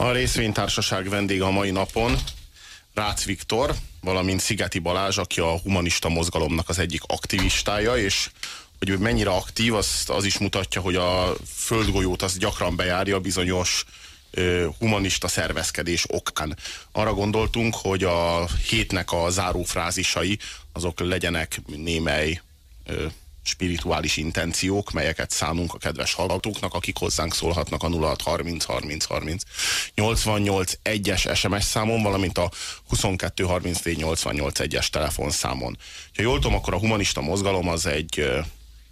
A részvénytársaság vendége a mai napon Rácz Viktor, valamint Szigeti Balázs, aki a humanista mozgalomnak az egyik aktivistája, és hogy mennyire aktív, az, az is mutatja, hogy a földgolyót az gyakran bejárja bizonyos ö, humanista szervezkedés okán. Arra gondoltunk, hogy a hétnek a zárófrázisai azok legyenek némely ö, spirituális intenciók, melyeket szánunk a kedves hallgatóknak, akik hozzánk szólhatnak a 0630 30 30 88 1-es SMS számon, valamint a 22 34 88 1-es telefonszámon. Ha jól tudom, akkor a humanista mozgalom az egy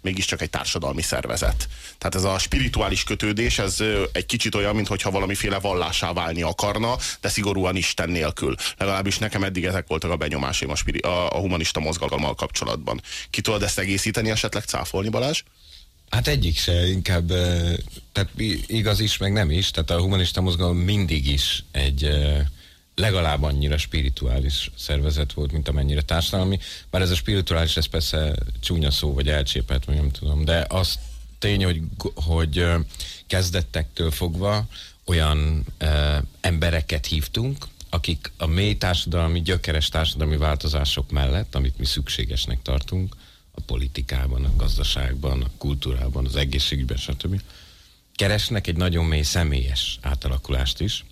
mégiscsak egy társadalmi szervezet. Tehát ez a spirituális kötődés, ez egy kicsit olyan, mintha valamiféle vallásá válni akarna, de szigorúan Isten nélkül. Legalábbis nekem eddig ezek voltak a benyomásaim a, spiri- a, humanista mozgalommal kapcsolatban. Ki tudod ezt egészíteni, esetleg cáfolni, Balázs? Hát egyik se, inkább tehát igaz is, meg nem is. Tehát a humanista mozgalom mindig is egy legalább annyira spirituális szervezet volt, mint amennyire társadalmi. Bár ez a spirituális, ez persze csúnya szó, vagy elcsépelt, vagy nem tudom, de az tény, hogy, hogy kezdettektől fogva olyan e, embereket hívtunk, akik a mély társadalmi, gyökeres társadalmi változások mellett, amit mi szükségesnek tartunk, a politikában, a gazdaságban, a kultúrában, az egészségügyben, stb. keresnek egy nagyon mély személyes átalakulást is,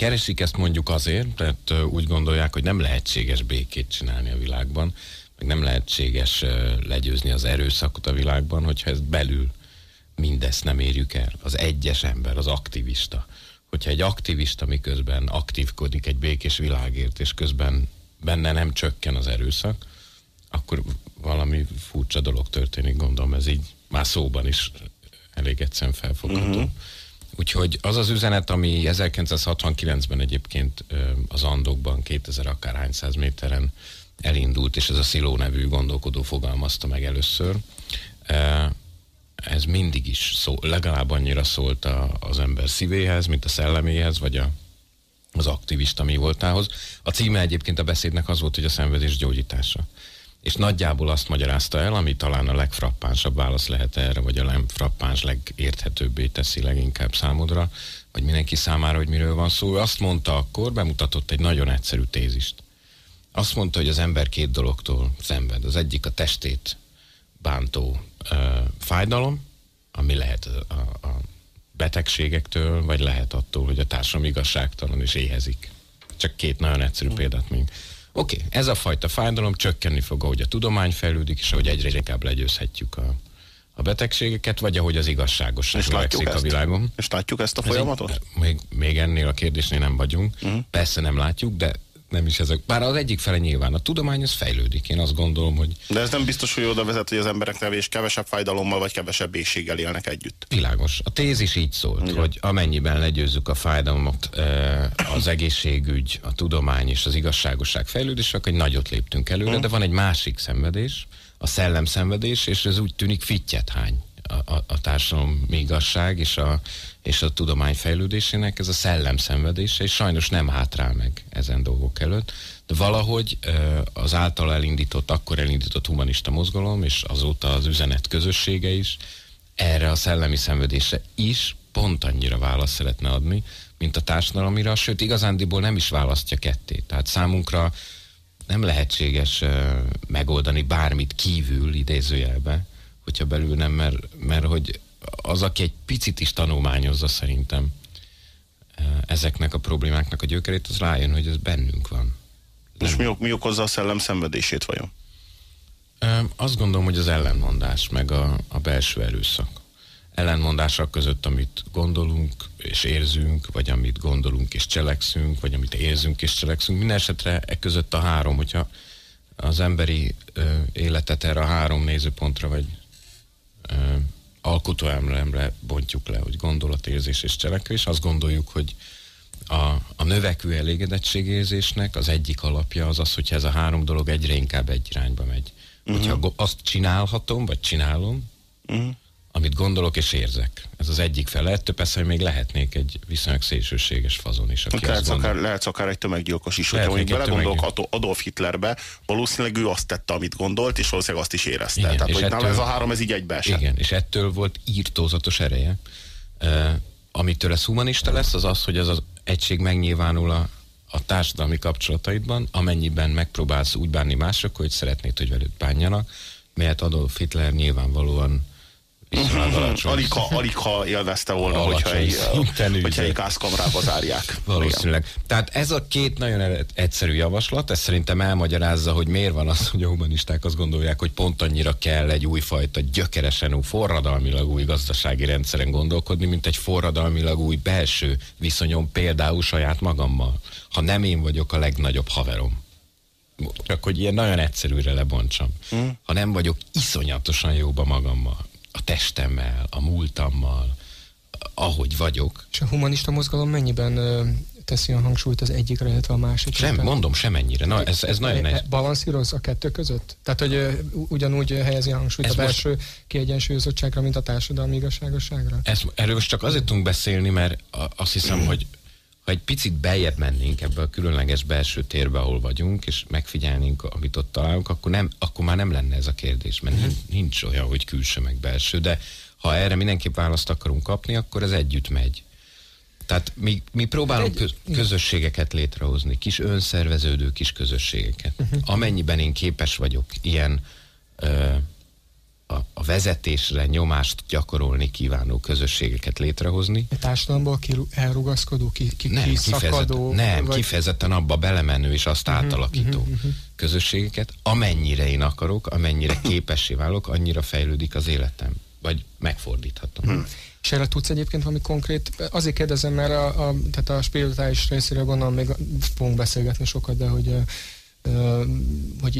Keresik ezt mondjuk azért, mert úgy gondolják, hogy nem lehetséges békét csinálni a világban, meg nem lehetséges legyőzni az erőszakot a világban, hogyha ezt belül mindezt nem érjük el. Az egyes ember, az aktivista. Hogyha egy aktivista miközben aktívkodik egy békés világért, és közben benne nem csökken az erőszak, akkor valami furcsa dolog történik, gondolom ez így már szóban is elég egyszerűen felfogható. Uh-huh. Úgyhogy az az üzenet, ami 1969-ben egyébként az Andokban 2000 akárhány száz méteren elindult, és ez a Sziló nevű gondolkodó fogalmazta meg először, ez mindig is szó, legalább annyira szólt a, az ember szívéhez, mint a szelleméhez, vagy a, az aktivista mi voltához. A címe egyébként a beszédnek az volt, hogy a szenvedés gyógyítása és nagyjából azt magyarázta el, ami talán a legfrappánsabb válasz lehet erre, vagy a legfrappáns, legérthetőbbé teszi leginkább számodra, vagy mindenki számára, hogy miről van szó. Ő azt mondta akkor, bemutatott egy nagyon egyszerű tézist. Azt mondta, hogy az ember két dologtól szenved. Az egyik a testét bántó ö, fájdalom, ami lehet a, a betegségektől, vagy lehet attól, hogy a társadalom igazságtalan és éhezik. Csak két nagyon egyszerű példát még. Oké, okay, ez a fajta fájdalom csökkenni fog, ahogy a tudomány fejlődik, és ahogy egyre inkább legyőzhetjük a, a betegségeket, vagy ahogy az igazságosság növekszik a világon. És látjuk ezt a folyamatot? Még, még ennél a kérdésnél nem vagyunk. Uh-huh. Persze nem látjuk, de nem is ezek. Bár az egyik fele nyilván, a tudomány az fejlődik. Én azt gondolom, hogy... De ez nem biztos, hogy oda vezet, hogy az emberek nevés kevesebb fájdalommal vagy kevesebb éjséggel élnek együtt. Világos. A tézis így szólt, Igen. hogy amennyiben legyőzzük a fájdalmat, az egészségügy, a tudomány és az igazságosság fejlődés, akkor nagyot léptünk előre, hmm. de van egy másik szenvedés, a szellem szenvedés, és ez úgy tűnik fittyet hány a, a, a társadalom igazság és a, és a tudomány fejlődésének, ez a szellem szenvedése, és sajnos nem hátrál meg ezen dolgok előtt, de valahogy az által elindított, akkor elindított humanista mozgalom, és azóta az üzenet közössége is, erre a szellemi szenvedésre is pont annyira választ szeretne adni, mint a társadalomira, sőt igazándiból nem is választja ketté. Tehát számunkra nem lehetséges megoldani bármit kívül, idézőjelbe, hogyha belül nem, mert, mert hogy az, aki egy picit is tanulmányozza szerintem eh, ezeknek a problémáknak a gyökerét, az rájön, hogy ez bennünk van. És mi, mi okozza a szellem szenvedését vajon? Azt gondolom, hogy az ellenmondás, meg a, a belső erőszak. Ellenmondások között, amit gondolunk és érzünk, vagy amit gondolunk és cselekszünk, vagy amit érzünk és cselekszünk. Minden esetre e között a három, hogyha az emberi ö, életet erre a három nézőpontra, vagy alkotóemlemre bontjuk le, hogy gondolat, érzés és cselekvés. Azt gondoljuk, hogy a, a növekvő elégedettségérzésnek az egyik alapja az az, hogyha ez a három dolog egyre inkább egy irányba megy. Uh-huh. Hogyha azt csinálhatom, vagy csinálom, uh-huh amit gondolok és érzek. Ez az egyik fele. Ettől persze, hogy még lehetnék egy viszonylag szélsőséges fazon is. Aki lehetsz, akár, lehetsz akár egy tömeggyilkos is. Hogyha belegondolok tömeg... Adolf Hitlerbe, valószínűleg ő azt tette, amit gondolt, és valószínűleg azt is érezte. Igen, Tehát, hogy ettől, ez a három, ez így egybeesett. Igen, és ettől volt írtózatos ereje. Uh, amitől ez humanista lesz, az az, hogy ez az egység megnyilvánul a, a társadalmi kapcsolataidban, amennyiben megpróbálsz úgy bánni mások, hogy szeretnéd, hogy velük bánjanak, mert Adolf Hitler nyilvánvalóan Alig ha, alig ha élvezte volna, hogyha egy, hogyha egy gázkamrába zárják. Valószínűleg. Igen. Tehát ez a két nagyon egyszerű javaslat, ez szerintem elmagyarázza, hogy miért van az, hogy a humanisták azt gondolják, hogy pont annyira kell egy újfajta, gyökeresen új, forradalmilag új gazdasági rendszeren gondolkodni, mint egy forradalmilag új belső viszonyom például saját magammal. Ha nem én vagyok a legnagyobb haverom csak hogy ilyen nagyon egyszerűre lebontsam. Hmm. Ha nem vagyok iszonyatosan jóba magammal, a testemmel, a múltammal, ahogy vagyok. És a humanista mozgalom mennyiben ö, teszi a hangsúlyt az egyikre, illetve a másikra? Sem, mondom, semennyire. Na, ez, ez nagyon nehéz. Balanszíroz a kettő között? Tehát, hogy ö, ugyanúgy helyezi a hangsúlyt ez a belső most... kiegyensúlyozottságra, mint a társadalmi igazságosságra? Ez, erről most csak azért tudunk beszélni, mert azt hiszem, hogy ha egy picit beljebb mennénk ebbe a különleges belső térbe, ahol vagyunk, és megfigyelnénk, amit ott találunk, akkor, nem, akkor már nem lenne ez a kérdés, mert nincs, nincs olyan, hogy külső meg belső, de ha erre mindenképp választ akarunk kapni, akkor ez együtt megy. Tehát mi, mi próbálunk köz, közösségeket létrehozni, kis önszerveződő kis közösségeket. Uh-huh. Amennyiben én képes vagyok ilyen ö, a, a vezetésre nyomást gyakorolni kívánó közösségeket létrehozni. A társadalomból ki, elrugaszkodó, ki, ki, nem, kiszakadó? Nem, vagy... kifejezetten abba belemenő és azt uh-huh, átalakító uh-huh, uh-huh. közösségeket. Amennyire én akarok, amennyire képessé válok, annyira fejlődik az életem. Vagy megfordíthatom. Hmm. És erre tudsz egyébként valami konkrét, azért kérdezem, mert a, a, tehát a spirituális részéről gondolom még fogunk beszélgetni sokat, de hogy hogy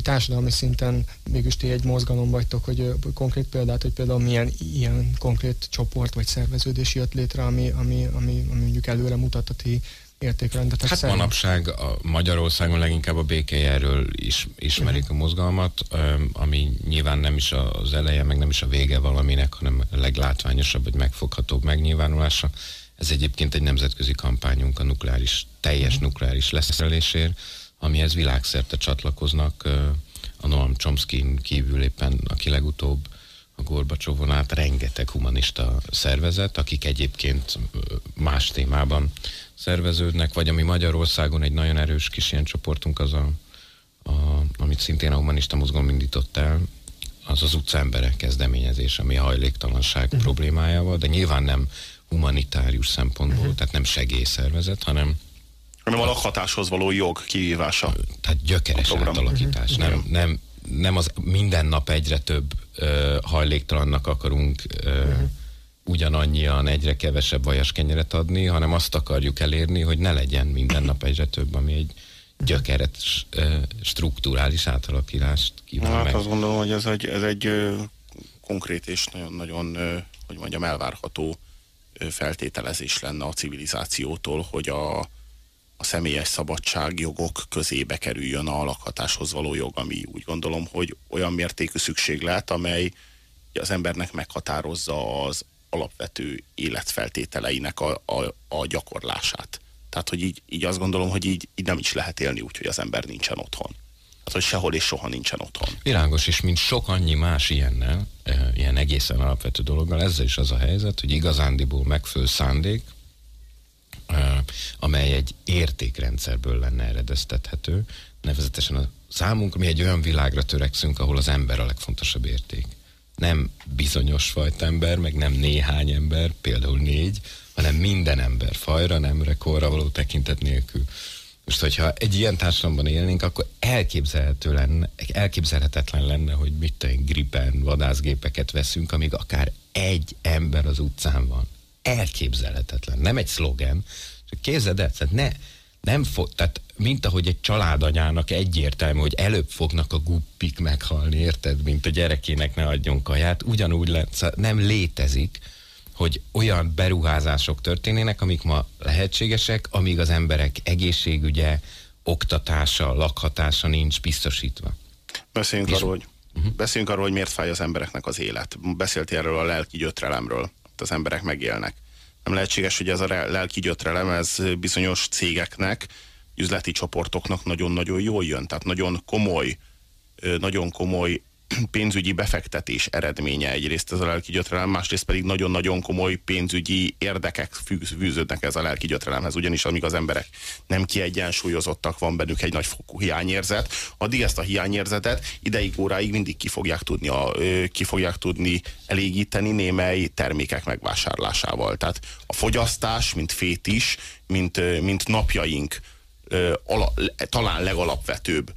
itt társadalmi szinten mégis ti egy mozgalom vagytok, hogy konkrét példát, hogy például milyen ilyen konkrét csoport vagy szerveződés jött létre, ami, ami, ami, ami mondjuk előre mutat a ti értékrendetek Hát szerint. manapság a Magyarországon leginkább a békejelről is, ismerik uh-huh. a mozgalmat, ami nyilván nem is az eleje, meg nem is a vége valaminek, hanem a leglátványosabb, vagy megfoghatóbb megnyilvánulása. Ez egyébként egy nemzetközi kampányunk a nukleáris, teljes uh-huh. nukleáris leszerelésért, amihez világszerte csatlakoznak a Noam chomsky kívül éppen, aki legutóbb a Gorbacsovon át rengeteg humanista szervezet, akik egyébként más témában szerveződnek, vagy ami Magyarországon egy nagyon erős kis ilyen csoportunk, az a, a amit szintén a humanista mozgalom indított el, az az utcaembere kezdeményezés, ami a hajléktalanság uh-huh. problémájával, de nyilván nem humanitárius szempontból, uh-huh. tehát nem segélyszervezet, hanem hanem a lakhatáshoz való jog kivívása. Tehát gyökeres átalakítás. Uh-huh. Nem, nem, nem az minden nap egyre több uh, hajléktalannak akarunk uh, uh-huh. ugyanannyian egyre kevesebb vajas kenyeret adni, hanem azt akarjuk elérni, hogy ne legyen minden nap egyre több, ami egy gyökeret strukturális átalakítást kíván hát meg. azt gondolom, hogy ez egy, ez egy konkrét és nagyon-nagyon, hogy mondjam, elvárható feltételezés lenne a civilizációtól, hogy a, a személyes szabadságjogok közébe kerüljön a lakhatáshoz való jog, ami úgy gondolom, hogy olyan mértékű szükséglet, amely az embernek meghatározza az alapvető életfeltételeinek a, a, a gyakorlását. Tehát, hogy így, így azt gondolom, hogy így, így nem is lehet élni úgy, hogy az ember nincsen otthon. Tehát, hogy sehol és soha nincsen otthon. Világos, és mint sok annyi más ilyennel, eh, ilyen egészen alapvető dologgal, ezzel is az a helyzet, hogy igazándiból megfő szándék, amely egy értékrendszerből lenne eredeztethető, nevezetesen a számunkra mi egy olyan világra törekszünk, ahol az ember a legfontosabb érték. Nem bizonyos fajta ember, meg nem néhány ember, például négy, hanem minden ember fajra, nemre, korra való tekintet nélkül. Most, hogyha egy ilyen társadalomban élnénk, akkor elképzelhető lenne, elképzelhetetlen lenne, hogy mit tudom, gripen, vadászgépeket veszünk, amíg akár egy ember az utcán van elképzelhetetlen. Nem egy szlogen, képzeld el, tehát ne, nem fog, tehát mint ahogy egy családanyának egyértelmű, hogy előbb fognak a guppik meghalni, érted, mint a gyerekének ne adjon kaját, ugyanúgy lesz, nem létezik, hogy olyan beruházások történének, amik ma lehetségesek, amíg az emberek egészségügye, oktatása, lakhatása nincs biztosítva. Beszéljünk arról, hogy, uh-huh. beszéljünk arról, hogy miért fáj az embereknek az élet. Beszéltél erről a lelki gyötrelemről, az emberek megélnek. Nem lehetséges, hogy ez a lelki gyötrelem, ez bizonyos cégeknek, üzleti csoportoknak nagyon-nagyon jól jön. Tehát nagyon komoly, nagyon komoly pénzügyi befektetés eredménye egyrészt ez a lelki gyötrelem, másrészt pedig nagyon-nagyon komoly pénzügyi érdekek fűződnek ez a lelki gyötrelemhez, ugyanis amíg az emberek nem kiegyensúlyozottak, van bennük egy nagyfokú hiányérzet, addig ezt a hiányérzetet ideig óráig mindig ki fogják tudni, a, ki fogják tudni elégíteni némely termékek megvásárlásával. Tehát a fogyasztás, mint fétis, mint, mint napjaink ala, talán legalapvetőbb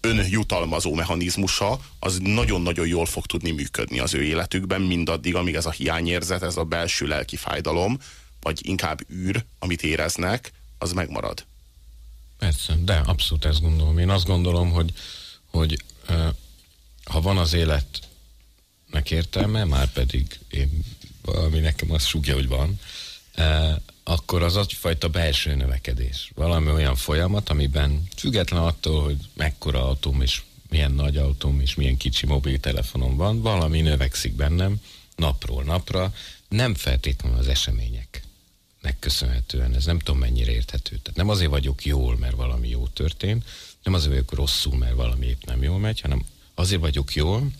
önjutalmazó mechanizmusa, az nagyon-nagyon jól fog tudni működni az ő életükben, mindaddig, amíg ez a hiányérzet, ez a belső lelki fájdalom, vagy inkább űr, amit éreznek, az megmarad. Persze, de abszolút ezt gondolom. Én azt gondolom, hogy, hogy ha van az életnek értelme, már pedig én, valami nekem azt súgja, hogy van, akkor az egyfajta belső növekedés. Valami olyan folyamat, amiben független attól, hogy mekkora autóm és milyen nagy autóm és milyen kicsi mobiltelefonom van, valami növekszik bennem napról napra, nem feltétlenül az események megköszönhetően, ez nem tudom mennyire érthető. Tehát nem azért vagyok jól, mert valami jó történt, nem azért vagyok rosszul, mert valami épp nem jól megy, hanem azért vagyok jól,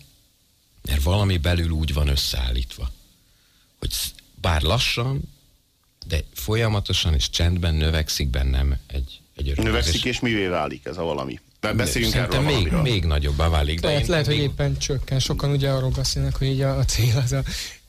mert valami belül úgy van összeállítva, hogy bár lassan, de folyamatosan és csendben növekszik bennem egy, egy öröm. Növekszik és mivé válik ez a valami? Beszéljünk erről még, valamiről. még nagyobbá válik. De lehet, lehet, hogy éppen csökken. Sokan ugye arról beszélnek, hogy így a, a cél az a,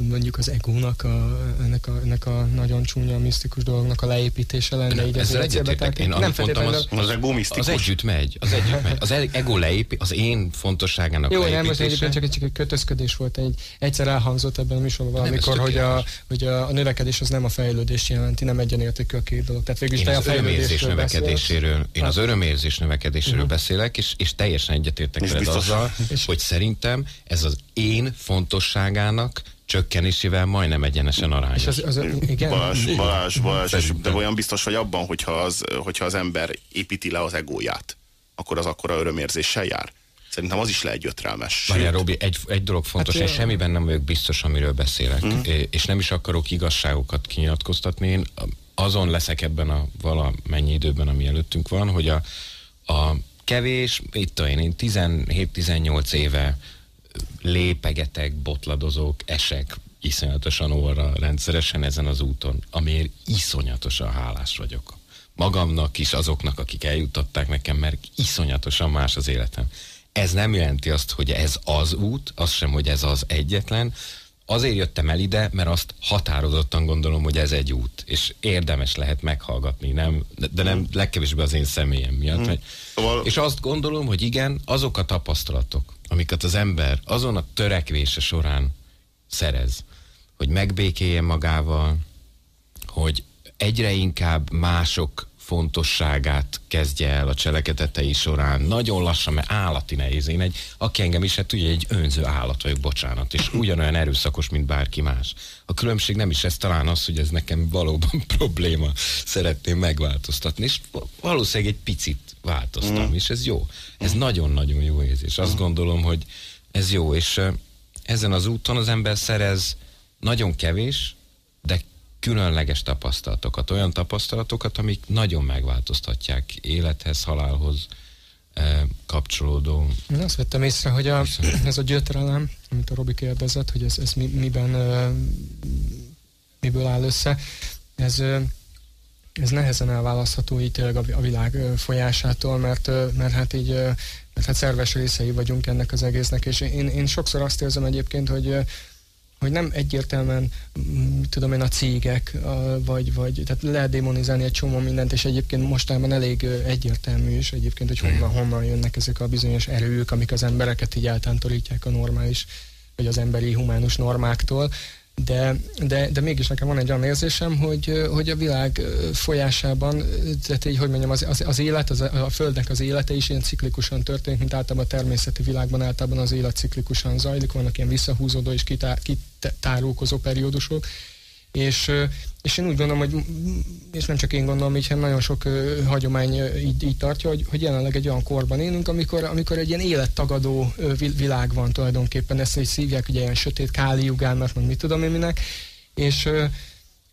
mondjuk az egónak, a, ennek, a, ennek a nagyon csúnya, misztikus dolognak a leépítése lenne. Így ezzel egyetértek. Én nem mondtam, az, az ego misztikus. Az együtt megy. Az együtt megy. Az e- ego leépít, az én fontosságának Jó, nem, most egyébként csak, csak egy kötözködés volt. Egy, egyszer elhangzott ebben a műsorban valamikor, hogy, a, hogy a, a, növekedés az nem a fejlődést jelenti, nem egyenértékű a két dolog. Tehát végül is én az örömérzés növekedéséről, én az örömérzés növekedéséről uh-huh. beszélek, és, és teljesen egyetértek veled azzal, hogy szerintem ez az én fontosságának csökkenésével majdnem egyenesen arányos. És az, az, igen? Balázs, Balázs, Balázs, de olyan biztos vagy abban, hogyha az, hogyha az ember építi le az egóját, akkor az akkora örömérzéssel jár? Szerintem az is le egy ötrelmes. Várjál, Robi, egy, egy dolog fontos, hát, én semmiben nem vagyok biztos, amiről beszélek, mm. és nem is akarok igazságokat kinyilatkoztatni. Én azon leszek ebben a valamennyi időben, ami előttünk van, hogy a, a kevés, itt én, én 17-18 éve lépegetek, botladozok, esek iszonyatosan óra rendszeresen ezen az úton, amiért iszonyatosan hálás vagyok. Magamnak is, azoknak, akik eljutották nekem, mert iszonyatosan más az életem. Ez nem jelenti azt, hogy ez az út, az sem, hogy ez az egyetlen, azért jöttem el ide, mert azt határozottan gondolom, hogy ez egy út, és érdemes lehet meghallgatni, nem, de nem legkevésbé az én személyem miatt. Hmm. Szóval... És azt gondolom, hogy igen, azok a tapasztalatok, amiket az ember azon a törekvése során szerez, hogy megbékéljen magával, hogy egyre inkább mások fontosságát kezdje el a cselekedetei során. Nagyon lassan, mert állati nehéz. Én egy, aki engem is, hát tudja, egy önző állat vagyok, bocsánat, és ugyanolyan erőszakos, mint bárki más. A különbség nem is ez, talán az, hogy ez nekem valóban probléma. Szeretném megváltoztatni, és valószínűleg egy picit változtam, mm. és ez jó. Ez nagyon-nagyon jó érzés. Azt mm. gondolom, hogy ez jó, és ezen az úton az ember szerez nagyon kevés, különleges tapasztalatokat, olyan tapasztalatokat, amik nagyon megváltoztatják élethez, halálhoz eh, kapcsolódó. Én azt vettem észre, hogy a, ez a gyötrelem, amit a Robi kérdezett, hogy ez, ez mi, miben, eh, miből áll össze, ez, eh, ez nehezen elválasztható így tényleg a világ folyásától, mert, mert hát így mert hát szerves részei vagyunk ennek az egésznek, és én, én sokszor azt érzem egyébként, hogy hogy nem egyértelműen, mm, tudom én, a cégek, vagy, vagy tehát lehet démonizálni egy csomó mindent, és egyébként mostában elég egyértelmű is egyébként, hogy honnan, honnan jönnek ezek a bizonyos erők, amik az embereket így eltántorítják a normális vagy az emberi humánus normáktól, de, de, de mégis nekem van egy olyan érzésem, hogy, hogy a világ folyásában, tehát így, hogy mondjam, az, az, az élet, az, a Földnek az élete is ilyen ciklikusan történik, mint általában a természeti világban általában az élet ciklikusan zajlik, vannak ilyen visszahúzódó és kitárulkozó periódusok, és, és én úgy gondolom, hogy és nem csak én gondolom, így nagyon sok hagyomány uh, így, így tartja, hogy, hogy jelenleg egy olyan korban élünk, amikor, amikor egy ilyen élettagadó világ van tulajdonképpen, ezt így szívják, ugye ilyen sötét káliugának, meg mit tudom én minek, és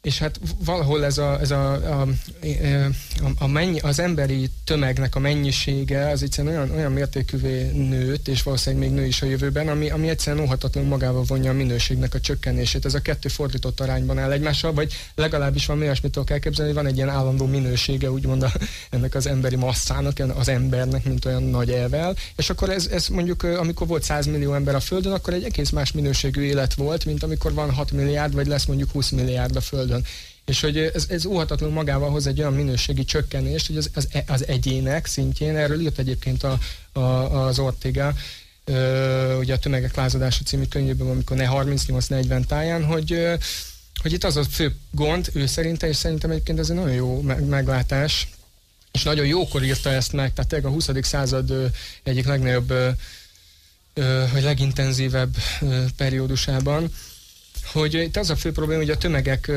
és hát valahol ez, a, ez a, a, a, a mennyi, az emberi tömegnek a mennyisége az egyszerűen olyan, olyan mértékűvé nőtt, és valószínűleg még nő is a jövőben, ami, ami egyszerűen óhatatlanul magával vonja a minőségnek a csökkenését. Ez a kettő fordított arányban áll egymással, vagy legalábbis van olyasmit tudok elképzelni, hogy van egy ilyen állandó minősége, úgymond a, ennek az emberi masszának, az embernek, mint olyan nagy elvel, és akkor ez, ez mondjuk, amikor volt 100 millió ember a Földön, akkor egy egész más minőségű élet volt, mint amikor van 6 milliárd, vagy lesz mondjuk 20 milliárd a Földön Földön. És hogy ez, ez óhatatlanul magával hoz egy olyan minőségi csökkenést, hogy az, az, az egyének szintjén, erről írt egyébként a, a, az Ortega, ö, ugye a Tömegek lázadása című könyvében, amikor ne 38-40 táján, hogy ö, hogy itt az a fő gond, ő szerinte, és szerintem egyébként ez egy nagyon jó meglátás, és nagyon jókor írta ezt meg, tehát a 20. század ö, egyik legnagyobb, ö, vagy legintenzívebb periódusában, hogy itt az a fő probléma, hogy a tömegek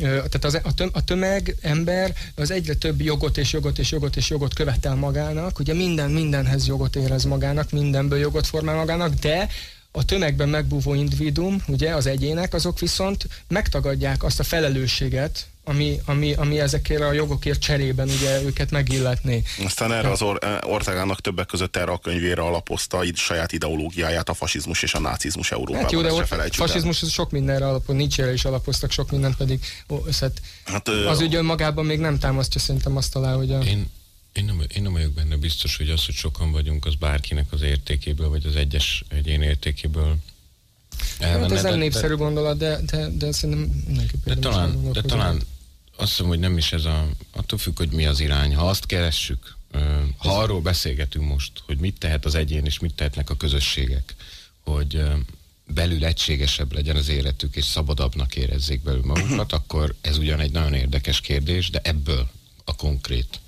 tehát az, a, töm, a tömeg ember az egyre több jogot és jogot és jogot és jogot követel magának, ugye minden mindenhez jogot érez magának, mindenből jogot formál magának, de a tömegben megbúvó individuum, ugye az egyének, azok viszont megtagadják azt a felelősséget, ami, ami, ami ezekért a jogokért cserében ugye őket megilletné. Aztán erre az or- Ortegának többek között erre a könyvére alapozta itt saját ideológiáját, a fasizmus és a nácizmus Európában. Hát jó, de a fasizmus az sok mindenre alapul, Nietzsche is alapoztak sok mindent, pedig ó, szett, hát, az ügy önmagában még nem támasztja szerintem azt alá, hogy a... Én, én nem, én nem vagyok benne biztos, hogy az, hogy sokan vagyunk, az bárkinek az értékéből, vagy az egyes egyén értékéből Hát ez nem népszerű gondolat, de, de, de szerintem mindenképpen de talán, de talán azt hiszem, hogy nem is ez a, attól függ, hogy mi az irány. Ha azt keressük, ha arról beszélgetünk most, hogy mit tehet az egyén, és mit tehetnek a közösségek, hogy belül egységesebb legyen az életük, és szabadabbnak érezzék belül magukat, akkor ez ugyan egy nagyon érdekes kérdés, de ebből a konkrét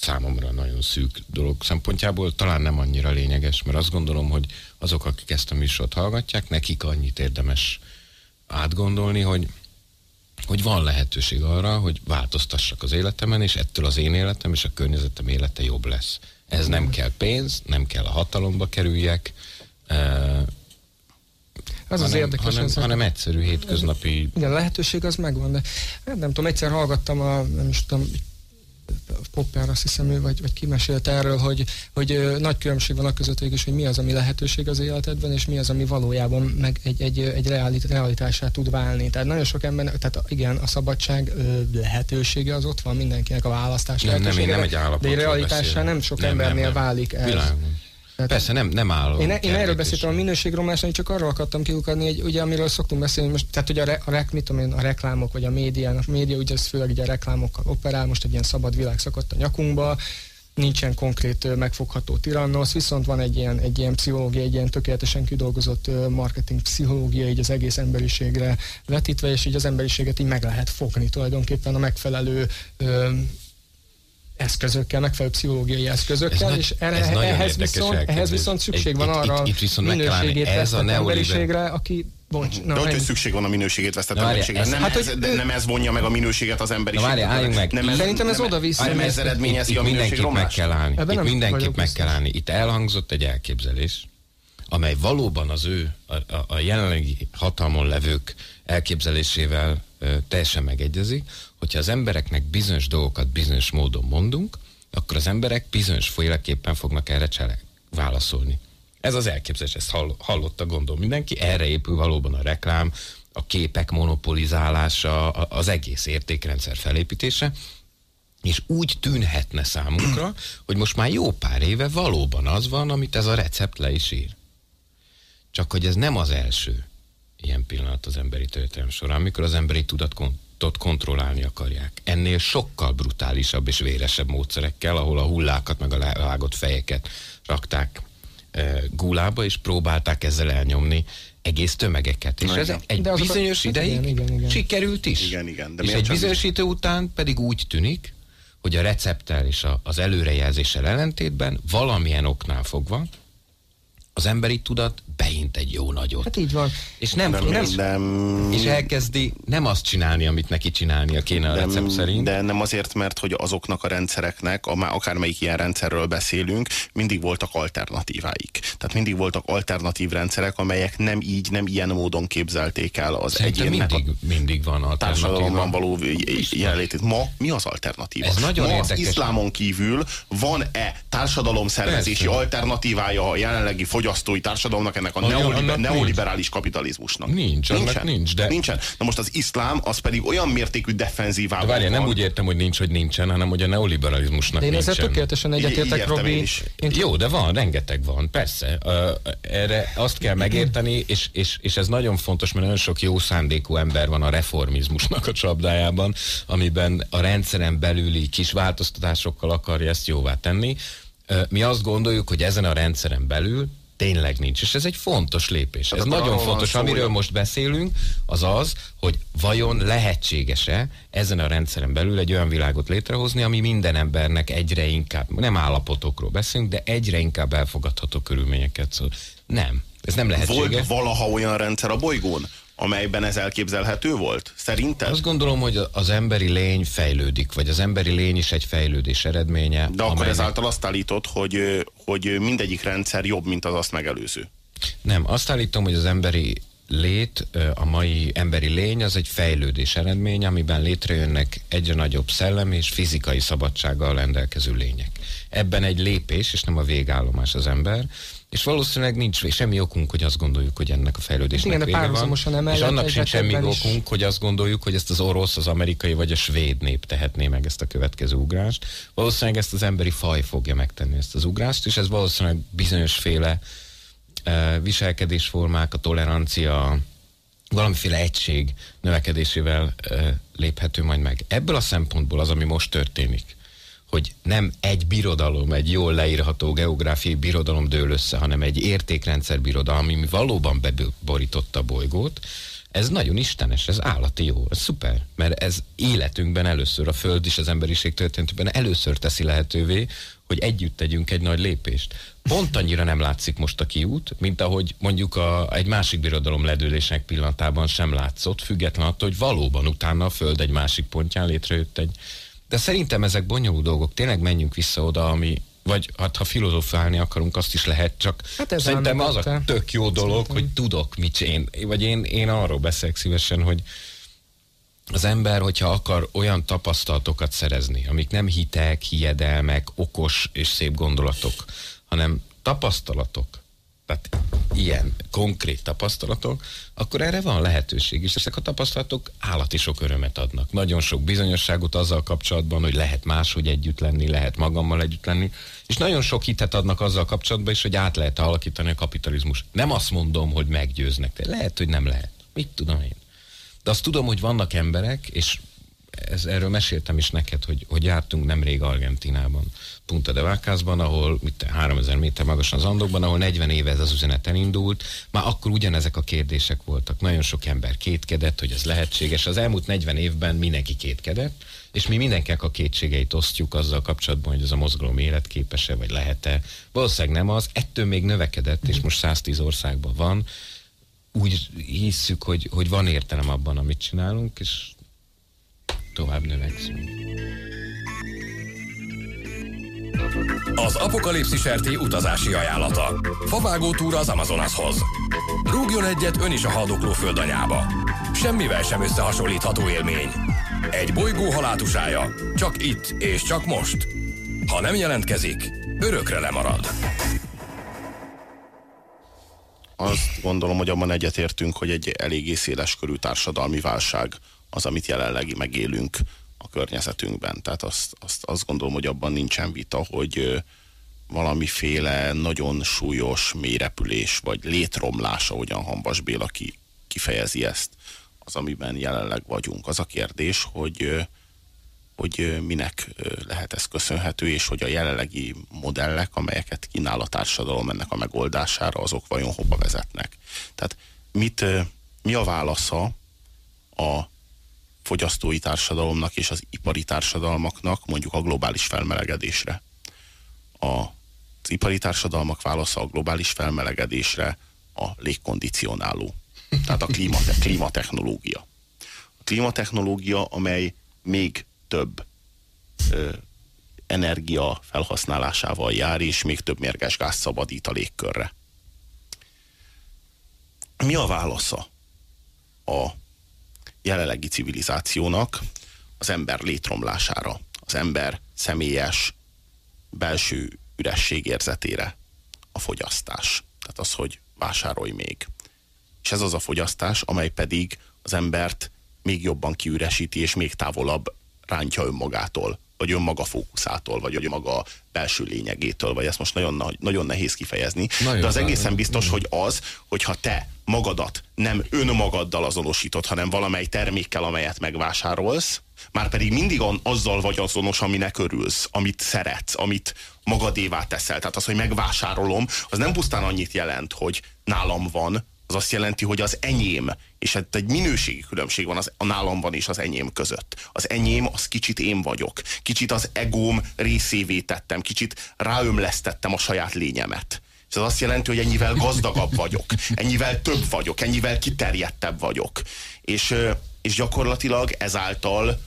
számomra nagyon szűk dolog szempontjából talán nem annyira lényeges, mert azt gondolom, hogy azok, akik ezt a műsort hallgatják, nekik annyit érdemes átgondolni, hogy hogy van lehetőség arra, hogy változtassak az életemen, és ettől az én életem és a környezetem élete jobb lesz. Ez nem kell pénz, nem kell a hatalomba kerüljek, az hanem, az érdekes. Hanem, hanem egyszerű hétköznapi... Igen, lehetőség az megvan, de hát nem tudom, egyszer hallgattam a, nem is tudom, Popper, azt hiszem ő, vagy, vagy kimesélt erről, hogy, hogy nagy különbség van a között is, hogy mi az, ami lehetőség az életedben, és mi az, ami valójában meg egy, egy, egy realit, realitásá tud válni. Tehát nagyon sok ember, tehát igen, a szabadság lehetősége az ott van mindenkinek a választás nem, nem, én nem egy De egy realitássá nem sok nem, embernél nem, nem. válik ez. Világos. Tehát Persze, nem, nem állom. Én, én erről beszéltem, a minőségromlásnál, csak arról akartam kiukadni, hogy ugye amiről szoktunk beszélni, most, tehát ugye a, re, a, rek, mit tudom én, a reklámok, vagy a média, a média ugye ez főleg ugye a reklámokkal operál, most egy ilyen szabad világ szakadt a nyakunkba, nincsen konkrét megfogható tirannosz, viszont van egy ilyen, egy ilyen pszichológia, egy ilyen tökéletesen kidolgozott marketing pszichológia így az egész emberiségre vetítve, és így az emberiséget így meg lehet fogni tulajdonképpen a megfelelő eszközökkel, megfelelő pszichológiai eszközökkel, ez és erre, ez ehhez, viszont, ehhez viszont szükség van arra itt, itt viszont minőségét ez a emberiségre, aki Bocs, na, de hogy, hogy szükség van a minőségét vesztett na, emberiségre? Nem, hát, ez, de nem ez vonja meg a minőséget az emberiségre. Na álljunk meg. Nem ez, Szerintem ez oda-vissza. Nem ez eredményezi a mindenkit meg kell állni. Itt mindenkit meg kell állni. Itt elhangzott egy elképzelés, amely valóban az ő, a, a, a jelenlegi hatalmon levők elképzelésével ö, teljesen megegyezik, hogyha az embereknek bizonyos dolgokat bizonyos módon mondunk, akkor az emberek bizonyos féleképpen fognak erre cselek, válaszolni. Ez az elképzelés, ezt hall, hallotta gondol mindenki, erre épül valóban a reklám, a képek monopolizálása, az egész értékrendszer felépítése, és úgy tűnhetne számunkra, hogy most már jó pár éve valóban az van, amit ez a recept le is ír. Csak hogy ez nem az első ilyen pillanat az emberi történelem során, amikor az emberi tudatot kontrollálni akarják. Ennél sokkal brutálisabb és véresebb módszerekkel, ahol a hullákat meg a vágott fejeket rakták e, gulába, és próbálták ezzel elnyomni egész tömegeket. És Na, ez igen. egy De bizonyos hát ideig igen, igen, igen. sikerült is. Igen, igen, de és egy bizonyos idő után pedig úgy tűnik, hogy a recepttel és a, az előrejelzéssel ellentétben valamilyen oknál fogva az emberi tudat beint egy jó nagyot. Hát így van. és nem, Nem, nem, nem, és elkezdi nem azt csinálni, amit neki csinálnia kéne a de, recept szerint. de nem azért, mert hogy azoknak a rendszereknek, akármelyik ilyen rendszerről beszélünk, mindig voltak alternatíváik. Tehát mindig voltak alternatív rendszerek, amelyek nem így, nem ilyen módon képzelték el az Szerintem egyénnek mindig, a mindig van társadalomban alternatíva. való jelenlétét. Ma mi az alternatíva? Ez nagyon Ma érdekes. az iszlámon kívül van-e társadalomszervezési Persze. alternatívája a jelenlegi fogyasztói társadalomnak, ennek a neoliber, annak nincs. neoliberális kapitalizmusnak? Nincs, annak nincs, de- Nincsen. Na most az iszlám, az pedig olyan mértékű defenzívában De várjál, nem úgy értem, hogy nincs, hogy nincsen, hanem hogy a neoliberalizmusnak De én nincsen. ezzel tökéletesen egyetértek, Robi. én is. Én Jó, de van, rengeteg van, persze. Uh, erre azt kell megérteni, és, és, és ez nagyon fontos, mert nagyon sok jó szándékú ember van a reformizmusnak a csapdájában, amiben a rendszeren belüli kis változtatásokkal akarja ezt jóvá tenni. Mi azt gondoljuk, hogy ezen a rendszeren belül tényleg nincs, és ez egy fontos lépés. Ez akkor nagyon fontos, szó, amiről most beszélünk, az az, hogy vajon lehetséges-e ezen a rendszeren belül egy olyan világot létrehozni, ami minden embernek egyre inkább, nem állapotokról beszélünk, de egyre inkább elfogadható körülményeket szól. Nem, ez nem lehetséges. Volt valaha olyan rendszer a bolygón, amelyben ez elképzelhető volt? Szerinted? Azt gondolom, hogy az emberi lény fejlődik, vagy az emberi lény is egy fejlődés eredménye. De akkor amelynek- ezáltal azt állítod, hogy, hogy mindegyik rendszer jobb, mint az azt megelőző. Nem, azt állítom, hogy az emberi lét, a mai emberi lény az egy fejlődés eredmény, amiben létrejönnek egyre nagyobb szellemi és fizikai szabadsággal rendelkező lények. Ebben egy lépés, és nem a végállomás az ember, és valószínűleg nincs semmi okunk, hogy azt gondoljuk, hogy ennek a fejlődésnek Igen, vége van, és annak sincs semmi is- okunk, hogy azt gondoljuk, hogy ezt az orosz, az amerikai vagy a svéd nép tehetné meg ezt a következő ugrást. Valószínűleg ezt az emberi faj fogja megtenni ezt az ugrást, és ez valószínűleg bizonyosféle eh, viselkedésformák, a tolerancia, valamiféle egység növekedésével eh, léphető majd meg. Ebből a szempontból az, ami most történik, hogy nem egy birodalom, egy jól leírható geográfiai birodalom dől össze, hanem egy értékrendszer birodalom, ami valóban beborította a bolygót, ez nagyon istenes, ez állati jó, ez szuper, mert ez életünkben először, a Föld és az emberiség történetében először teszi lehetővé, hogy együtt tegyünk egy nagy lépést. Pont annyira nem látszik most a kiút, mint ahogy mondjuk a, egy másik birodalom ledőlésének pillanatában sem látszott, független attól, hogy valóban utána a Föld egy másik pontján létrejött egy. De szerintem ezek bonyolult dolgok, tényleg menjünk vissza oda, ami, vagy hát ha filozofálni akarunk, azt is lehet, csak Hát ez szerintem az a tök jó dolog, hogy tudok mit én, vagy én, én arról beszélek szívesen, hogy az ember, hogyha akar olyan tapasztalatokat szerezni, amik nem hitek, hiedelmek, okos és szép gondolatok, hanem tapasztalatok, tehát ilyen konkrét tapasztalatok, akkor erre van lehetőség, és ezek a tapasztalatok állati sok örömet adnak. Nagyon sok bizonyosságot azzal kapcsolatban, hogy lehet máshogy együtt lenni, lehet magammal együtt lenni, és nagyon sok hitet adnak azzal kapcsolatban is, hogy át lehet alakítani a kapitalizmus. Nem azt mondom, hogy meggyőznek, de lehet, hogy nem lehet. Mit tudom én. De azt tudom, hogy vannak emberek, és ez, erről meséltem is neked, hogy, hogy jártunk nemrég Argentinában, Punta de Vákászban, ahol mit, te, 3000 méter magasan az Andokban, ahol 40 éve ez az üzenet elindult, már akkor ugyanezek a kérdések voltak. Nagyon sok ember kétkedett, hogy ez lehetséges. Az elmúlt 40 évben mindenki kétkedett, és mi mindenkinek a kétségeit osztjuk azzal kapcsolatban, hogy ez a mozgalom életképes-e, vagy lehet-e. Valószínűleg nem az, ettől még növekedett, és most 110 országban van, úgy hisszük, hogy, hogy van értelem abban, amit csinálunk, és tovább növekszünk. Az Apokalipszis RT utazási ajánlata. Favágó túra az Amazonashoz. Rúgjon egyet ön is a haldokló földanyába. Semmivel sem összehasonlítható élmény. Egy bolygó halátusája. Csak itt és csak most. Ha nem jelentkezik, örökre lemarad. Azt gondolom, hogy abban egyetértünk, hogy egy eléggé széles körű társadalmi válság az, amit jelenleg megélünk a környezetünkben. Tehát azt, azt, azt gondolom, hogy abban nincsen vita, hogy valamiféle nagyon súlyos mélyrepülés, vagy létromlás, ahogyan Hambas Béla ki, kifejezi ezt, az, amiben jelenleg vagyunk. Az a kérdés, hogy hogy minek lehet ez köszönhető, és hogy a jelenlegi modellek, amelyeket kínál a társadalom ennek a megoldására, azok vajon hova vezetnek. Tehát mit, mi a válasza a fogyasztói társadalomnak és az ipari társadalmaknak mondjuk a globális felmelegedésre. Az ipari társadalmak válasza a globális felmelegedésre a légkondicionáló. Tehát a klímate, klímatechnológia. A klímatechnológia, amely még több ö, energia felhasználásával jár, és még több mérges gáz szabadít a légkörre. Mi a válasza a jelenlegi civilizációnak az ember létromlására, az ember személyes belső üresség érzetére a fogyasztás. Tehát az, hogy vásárolj még. És ez az a fogyasztás, amely pedig az embert még jobban kiüresíti, és még távolabb rántja önmagától, vagy önmaga fókuszától, vagy önmaga belső lényegétől, vagy ezt most nagyon, nagyon nehéz kifejezni. Nagyon De az egészen biztos, hogy az, hogyha te magadat nem önmagaddal azonosítod, hanem valamely termékkel, amelyet megvásárolsz, már pedig mindig azzal vagy azonos, aminek örülsz, amit szeretsz, amit magadévá teszel. Tehát az, hogy megvásárolom, az nem pusztán annyit jelent, hogy nálam van, az azt jelenti, hogy az enyém, és hát egy minőségi különbség van az, a nálam van és az enyém között. Az enyém, az kicsit én vagyok. Kicsit az egóm részévé tettem, kicsit ráömlesztettem a saját lényemet. És ez azt jelenti, hogy ennyivel gazdagabb vagyok, ennyivel több vagyok, ennyivel kiterjedtebb vagyok. És, és gyakorlatilag ezáltal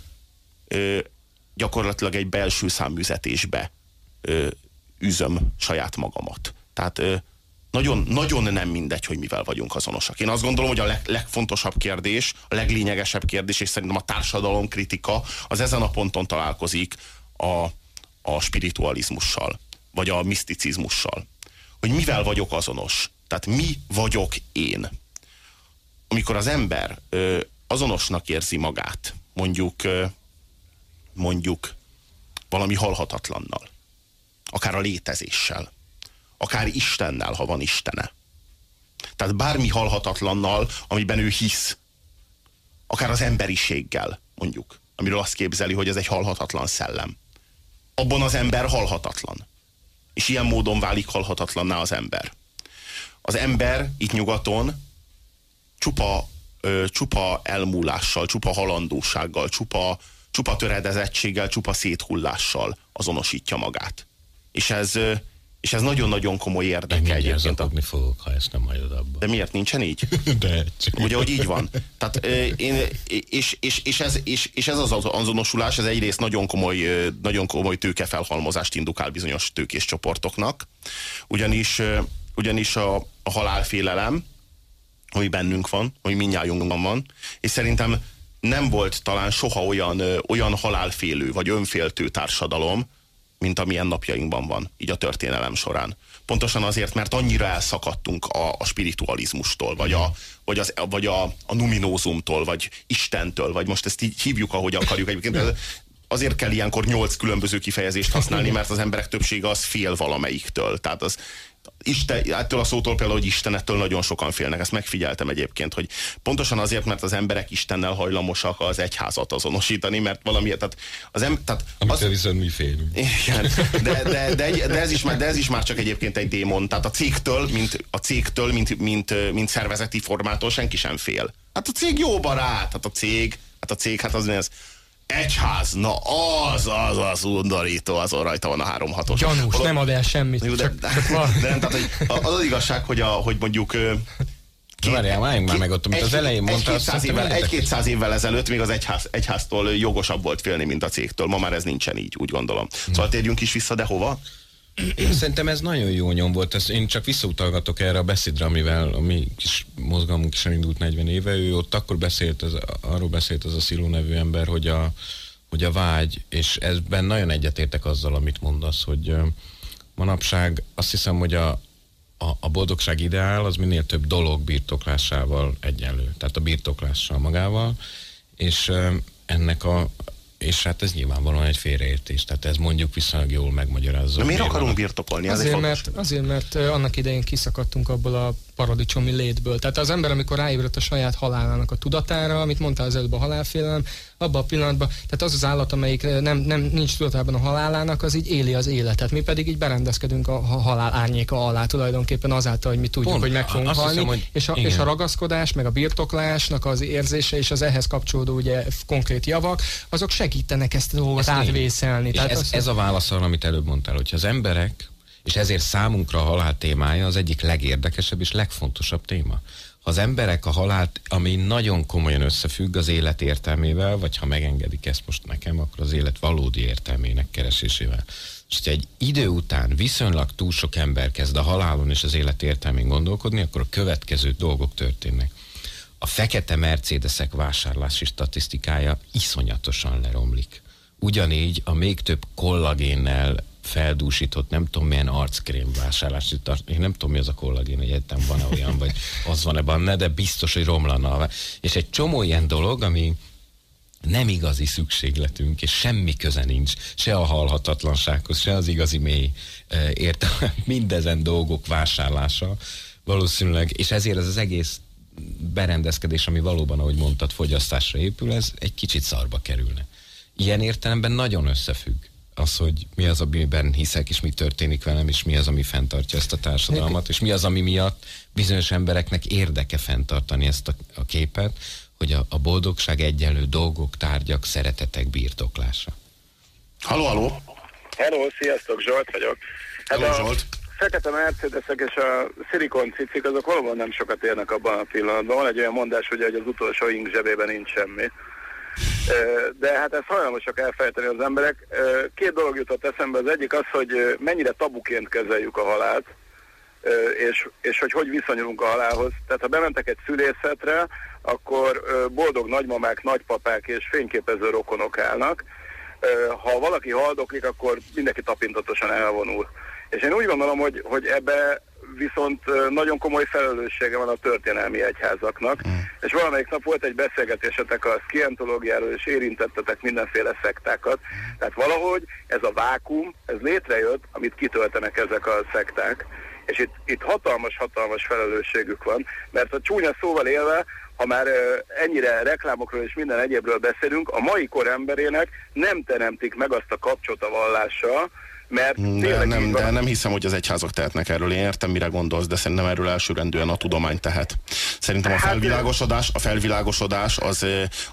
gyakorlatilag egy belső száműzetésbe üzöm saját magamat. Tehát nagyon, nagyon nem mindegy, hogy mivel vagyunk azonosak. Én azt gondolom, hogy a leg, legfontosabb kérdés, a leglényegesebb kérdés, és szerintem a társadalom kritika az ezen a ponton találkozik a, a spiritualizmussal, vagy a miszticizmussal. Hogy mivel vagyok azonos. Tehát mi vagyok én. Amikor az ember ö, azonosnak érzi magát, mondjuk, ö, mondjuk valami halhatatlannal, akár a létezéssel, akár Istennel, ha van Istene. Tehát bármi halhatatlannal, amiben ő hisz. Akár az emberiséggel, mondjuk, amiről azt képzeli, hogy ez egy halhatatlan szellem. Abban az ember halhatatlan. És ilyen módon válik halhatatlanná az ember. Az ember itt nyugaton csupa, ö, csupa elmúlással, csupa halandósággal, csupa, csupa töredezettséggel, csupa széthullással azonosítja magát. És ez, és ez nagyon-nagyon komoly érdeke Én egyébként. Én fogok, ha ezt nem hagyod abba. De miért nincsen így? De. Ugye, hogy így van. Tehát, én, és, és, és, ez, és, és ez az azonosulás, ez egyrészt nagyon komoly, nagyon komoly tőkefelhalmozást indukál bizonyos tőkés csoportoknak, ugyanis, ugyanis a, a halálfélelem, ami bennünk van, ami mindnyájunkban van, és szerintem nem volt talán soha olyan, olyan halálfélő vagy önféltő társadalom, mint amilyen napjainkban van, így a történelem során. Pontosan azért, mert annyira elszakadtunk a, a spiritualizmustól, vagy, a, vagy, az, vagy a, a numinózumtól, vagy Istentől, vagy most ezt így hívjuk, ahogy akarjuk. Egyébként azért kell ilyenkor nyolc különböző kifejezést használni, mert az emberek többsége az fél valamelyiktől. Tehát az Isten, ettől a szótól például, hogy Istenettől nagyon sokan félnek, ezt megfigyeltem egyébként, hogy pontosan azért, mert az emberek Istennel hajlamosak az egyházat azonosítani, mert valami, tehát az em, tehát az, viszont mi félünk. Igen, de, de, de, de, ez is már, de ez is már csak egyébként egy démon, tehát a cégtől, mint, a cégtől, mint, mint, mint szervezeti formától senki sem fél. Hát a cég jó barát, hát a cég, hát a cég, hát az, az Egyház, na az, az, az undorító, azon rajta van a három hatos. Gyanús, Hol, nem ad el semmit. Jó, de, csak, de, de, nem, tehát, hogy az az igazság, hogy, a, hogy mondjuk Két, Várjál, várjunk már meg ott, amit egy, az elején mondta. Egy-kétszáz évvel, egy évvel ezelőtt még az egyház, egyháztól jogosabb volt félni, mint a cégtől. Ma már ez nincsen így, úgy gondolom. Szóval térjünk is vissza, de hova? Szerintem ez nagyon jó nyom volt. Ezt én csak visszautalgatok erre a beszédre, amivel a mi kis mozgalmunk is elindult 40 éve. Ő ott akkor beszélt, az, arról beszélt az a Sziló nevű ember, hogy a, hogy a vágy, és ezben nagyon egyetértek azzal, amit mondasz, hogy manapság azt hiszem, hogy a, a, a boldogság ideál az minél több dolog birtoklásával egyenlő. Tehát a birtoklással magával, és ennek a, és hát ez nyilvánvalóan egy félreértés, tehát ez mondjuk viszonylag jól megmagyarázza. De miért akarunk birtokolni? azért, mert, azért, mert annak idején kiszakadtunk abból a paradicsomi létből. Tehát az ember, amikor ráébredt a saját halálának a tudatára, amit mondtál az előbb a halálfélelem, abban a pillanatban, tehát az az állat, amelyik nem, nem nincs tudatában a halálának, az így éli az életet. Mi pedig így berendezkedünk a halál árnyéka alá tulajdonképpen azáltal, hogy mi tudjuk, Pont, hogy meg fogunk halni, hiszem, hogy és, a, és a ragaszkodás, meg a birtoklásnak az érzése és az ehhez kapcsolódó ugye konkrét javak, azok segítenek ezt a dolgot átvészelni. Tehát ez, az, ez a válasz arra, amit előbb mondtál, hogyha az emberek és ezért számunkra a halál témája az egyik legérdekesebb és legfontosabb téma. Ha az emberek a halált, ami nagyon komolyan összefügg az élet értelmével, vagy ha megengedik ezt most nekem, akkor az élet valódi értelmének keresésével. És ha egy idő után viszonylag túl sok ember kezd a halálon és az élet értelmén gondolkodni, akkor a következő dolgok történnek. A fekete Mercedesek vásárlási statisztikája iszonyatosan leromlik. Ugyanígy a még több kollagénnel feldúsított, nem tudom milyen arckrém vásárlási tart. Én nem tudom, mi az a kollagén egyetem, van-e olyan, vagy az van-e benne, de biztos, hogy romlana. És egy csomó ilyen dolog, ami nem igazi szükségletünk, és semmi köze nincs se a halhatatlansághoz, se az igazi mély értelme, mindezen dolgok vásárlása valószínűleg, és ezért ez az egész berendezkedés, ami valóban, ahogy mondtad, fogyasztásra épül, ez egy kicsit szarba kerülne. Ilyen értelemben nagyon összefügg az, hogy mi az, amiben hiszek, és mi történik velem, és mi az, ami fenntartja ezt a társadalmat, és mi az, ami miatt bizonyos embereknek érdeke fenntartani ezt a, a képet, hogy a, a boldogság egyenlő dolgok, tárgyak, szeretetek birtoklása. Halló, halló! Hello, sziasztok, Zsolt vagyok. Hát Hello, Zsolt! fekete mercedesek és a szilikon cicik, azok valóban nem sokat érnek abban a pillanatban. Van egy olyan mondás, hogy az utolsó ing zsebében nincs semmi. De hát ezt hajlamosak elfelejteni az emberek. Két dolog jutott eszembe. Az egyik az, hogy mennyire tabuként kezeljük a halált, és, és hogy hogy viszonyulunk a halálhoz. Tehát ha bementek egy szülészetre, akkor boldog nagymamák, nagypapák és fényképező rokonok állnak. Ha valaki haldoklik, akkor mindenki tapintatosan elvonul. És én úgy gondolom, hogy, hogy ebbe viszont nagyon komoly felelőssége van a történelmi egyházaknak, mm. és valamelyik nap volt egy beszélgetésetek a szkientológiáról, és érintettetek mindenféle szektákat, mm. tehát valahogy ez a vákum, ez létrejött, amit kitöltenek ezek a szekták, és itt, itt hatalmas-hatalmas felelősségük van, mert a csúnya szóval élve, ha már ennyire reklámokról és minden egyébről beszélünk, a mai kor emberének nem teremtik meg azt a kapcsot a vallással, mert de nem, de nem hiszem, hogy az egyházak tehetnek erről. Én értem, mire gondolsz, de szerintem erről elsőrendűen a tudomány tehet. Szerintem a hát, felvilágosodás, a felvilágosodás az,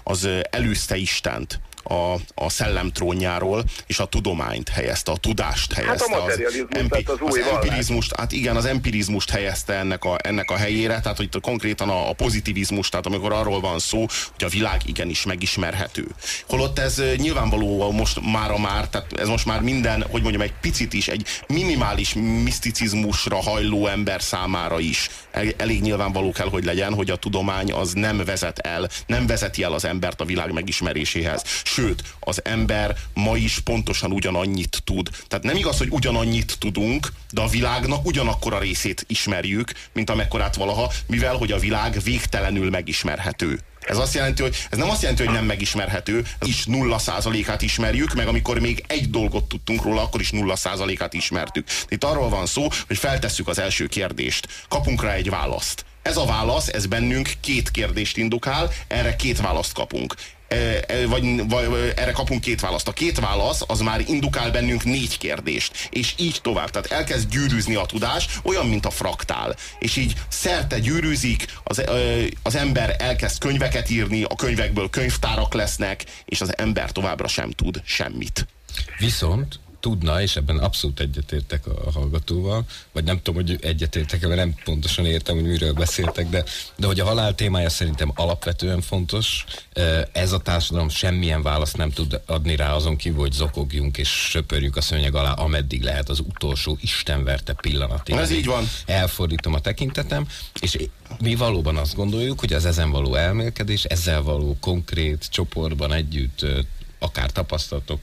az előzte Istent a, a szellem trónjáról, és a tudományt helyezte, a tudást helyezte. Hát a az, empi, az, új az empirizmust, hát igen, az empirizmust helyezte ennek a, ennek a helyére, tehát hogy konkrétan a, a pozitivizmus, tehát amikor arról van szó, hogy a világ igenis megismerhető. Holott ez nyilvánvaló most már a már, tehát ez most már minden, hogy mondjam, egy picit is, egy minimális miszticizmusra hajló ember számára is elég nyilvánvaló kell, hogy legyen, hogy a tudomány az nem vezet el, nem vezeti el az embert a világ megismeréséhez Sőt, az ember ma is pontosan ugyanannyit tud. Tehát nem igaz, hogy ugyanannyit tudunk, de a világnak ugyanakkor a részét ismerjük, mint amekkorát valaha, mivel hogy a világ végtelenül megismerhető. Ez azt jelenti, hogy ez nem azt jelenti, hogy nem megismerhető, is nulla százalékát ismerjük, meg amikor még egy dolgot tudtunk róla, akkor is nulla százalékát ismertük. Itt arról van szó, hogy feltesszük az első kérdést, kapunk rá egy választ. Ez a válasz, ez bennünk két kérdést indukál, erre két választ kapunk vagy, vagy erre kapunk két választ. A két válasz az már indukál bennünk négy kérdést, és így tovább. Tehát elkezd gyűrűzni a tudás, olyan, mint a fraktál. És így szerte gyűrűzik, az, az ember elkezd könyveket írni, a könyvekből könyvtárak lesznek, és az ember továbbra sem tud semmit. Viszont tudna, és ebben abszolút egyetértek a hallgatóval, vagy nem tudom, hogy egyetértek mert nem pontosan értem, hogy miről beszéltek, de, de hogy a halál témája szerintem alapvetően fontos. Ez a társadalom semmilyen választ nem tud adni rá azon kívül, hogy zokogjunk és söpörjük a szőnyeg alá, ameddig lehet az utolsó istenverte pillanatig. Ez így van. Elfordítom a tekintetem, és mi valóban azt gondoljuk, hogy az ezen való elmélkedés, ezzel való konkrét csoportban együtt akár tapasztalatok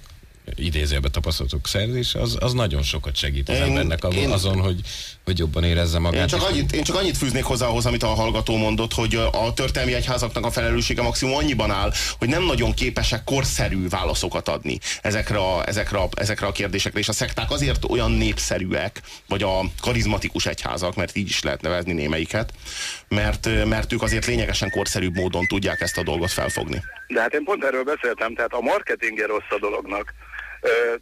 idézőjelben tapasztalatok szerzése, az, az nagyon sokat segít az Én- embernek azon, én- azon hogy, hogy jobban érezze magát. Én csak, annyit, én csak annyit fűznék hozzá ahhoz, amit a hallgató mondott, hogy a történelmi egyházaknak a felelőssége maximum annyiban áll, hogy nem nagyon képesek korszerű válaszokat adni ezekre a, ezekre, a, ezekre a kérdésekre, és a szekták azért olyan népszerűek, vagy a karizmatikus egyházak, mert így is lehet nevezni némelyiket, mert, mert ők azért lényegesen korszerűbb módon tudják ezt a dolgot felfogni. De hát én pont erről beszéltem, tehát a marketingje rossz a dolognak.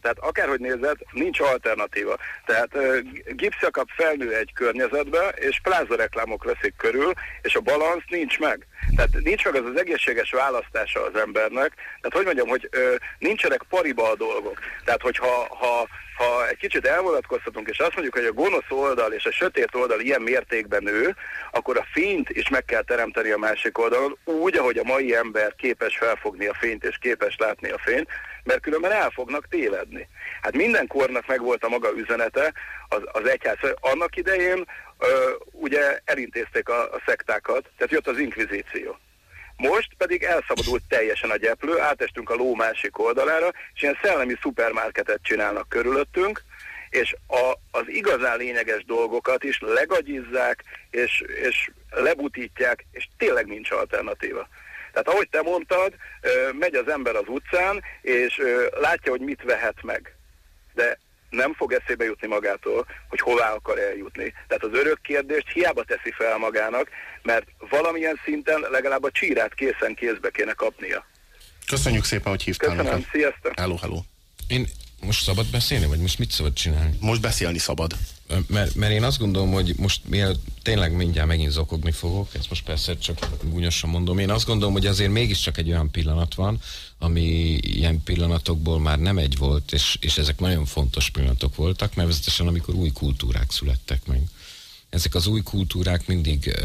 Tehát akárhogy nézed, nincs alternatíva. Tehát gipszjakap felnő egy környezetbe, és pláza reklámok veszik körül, és a balansz nincs meg. Tehát nincs meg az az egészséges választása az embernek. Tehát hogy mondjam, hogy ö, nincsenek pariba a dolgok. Tehát hogyha ha, ha egy kicsit elvonatkoztatunk, és azt mondjuk, hogy a gonosz oldal és a sötét oldal ilyen mértékben nő, akkor a fényt is meg kell teremteni a másik oldalon, úgy, ahogy a mai ember képes felfogni a fényt és képes látni a fényt, mert különben el fognak tévedni. Hát minden kornak megvolt a maga üzenete, az, az egyház. Annak idején ö, ugye elintézték a, a szektákat, tehát jött az inkvizíció. Most pedig elszabadult teljesen a gyeplő, átestünk a ló másik oldalára, és ilyen szellemi szupermarketet csinálnak körülöttünk, és a, az igazán lényeges dolgokat is legagyizzák, és, és lebutítják, és tényleg nincs alternatíva. Tehát ahogy te mondtad, megy az ember az utcán, és látja, hogy mit vehet meg. De nem fog eszébe jutni magától, hogy hová akar eljutni. Tehát az örök kérdést hiába teszi fel magának, mert valamilyen szinten legalább a csírát készen kézbe kéne kapnia. Köszönjük szépen, hogy hívtál Köszönöm, sziasztok! Hello, hello. Én most szabad beszélni, vagy most mit szabad csinálni? Most beszélni szabad. Mert, mert én azt gondolom, hogy most mielőtt tényleg mindjárt megint zokogni fogok, ezt most persze csak gúnyosan mondom, én azt gondolom, hogy azért mégiscsak egy olyan pillanat van, ami ilyen pillanatokból már nem egy volt, és, és ezek nagyon fontos pillanatok voltak, nevezetesen amikor új kultúrák születtek meg. Ezek az új kultúrák mindig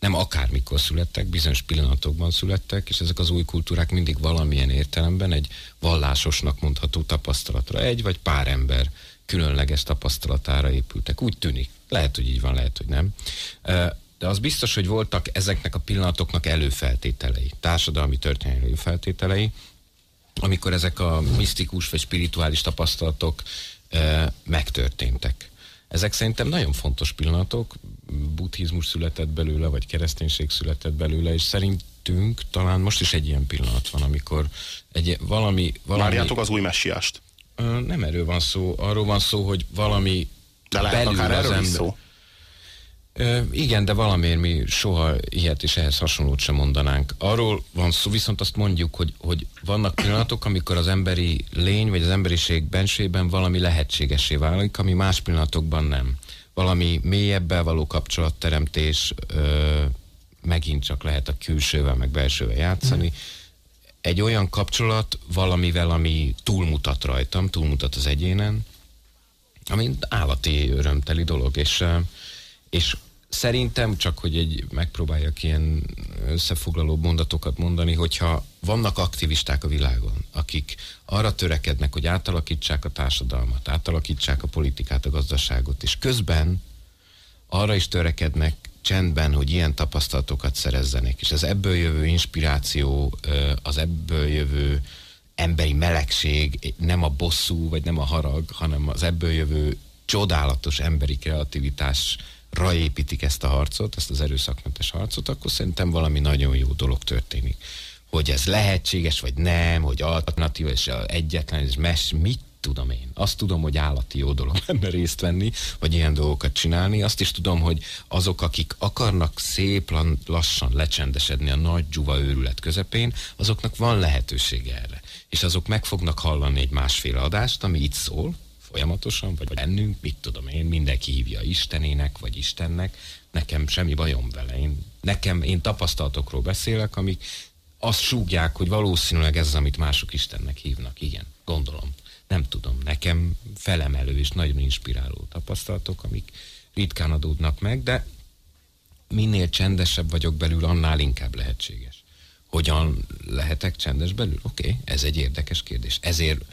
nem akármikor születtek, bizonyos pillanatokban születtek, és ezek az új kultúrák mindig valamilyen értelemben egy vallásosnak mondható tapasztalatra, egy vagy pár ember különleges tapasztalatára épültek. Úgy tűnik. Lehet, hogy így van, lehet, hogy nem. De az biztos, hogy voltak ezeknek a pillanatoknak előfeltételei, társadalmi történelmi előfeltételei, amikor ezek a misztikus vagy spirituális tapasztalatok megtörténtek. Ezek szerintem nagyon fontos pillanatok, buddhizmus született belőle, vagy kereszténység született belőle, és szerintünk talán most is egy ilyen pillanat van, amikor egy, valami... valami Várjátok az új messiást. Nem erről van szó, arról van szó, hogy valami De lehet belül akár az erről is ember- szó. Ö, igen, de valamiért mi soha ilyet és ehhez hasonlót sem mondanánk. Arról van szó, viszont azt mondjuk, hogy, hogy vannak pillanatok, amikor az emberi lény, vagy az emberiség bensőben valami lehetségesé válik, ami más pillanatokban nem. Valami mélyebbel való kapcsolatteremtés, ö, megint csak lehet a külsővel, meg belsővel játszani. Egy olyan kapcsolat valamivel, ami túlmutat rajtam, túlmutat az egyénen, ami állati örömteli dolog, és, és szerintem csak, hogy egy megpróbáljak ilyen összefoglaló mondatokat mondani, hogyha vannak aktivisták a világon, akik arra törekednek, hogy átalakítsák a társadalmat, átalakítsák a politikát, a gazdaságot, és közben arra is törekednek csendben, hogy ilyen tapasztalatokat szerezzenek, és az ebből jövő inspiráció, az ebből jövő emberi melegség, nem a bosszú, vagy nem a harag, hanem az ebből jövő csodálatos emberi kreativitásra építik ezt a harcot, ezt az erőszakmentes harcot, akkor szerintem valami nagyon jó dolog történik. Hogy ez lehetséges, vagy nem, hogy alternatíva, és egyetlen, és mes, mit tudom én. Azt tudom, hogy állati jó dolog lenne részt venni, vagy ilyen dolgokat csinálni. Azt is tudom, hogy azok, akik akarnak szép lassan lecsendesedni a nagy dzsuva őrület közepén, azoknak van lehetősége erre. És azok meg fognak hallani egy másféle adást, ami itt szól, folyamatosan, vagy bennünk, mit tudom én, mindenki hívja Istenének, vagy Istennek, nekem semmi bajom vele. Én, nekem, én tapasztalatokról beszélek, amik azt súgják, hogy valószínűleg ez az, amit mások Istennek hívnak. Igen, gondolom. Nem tudom, nekem felemelő és nagyon inspiráló tapasztalatok, amik ritkán adódnak meg, de minél csendesebb vagyok belül, annál inkább lehetséges. Hogyan lehetek csendes belül? Oké, okay, ez egy érdekes kérdés. Ezért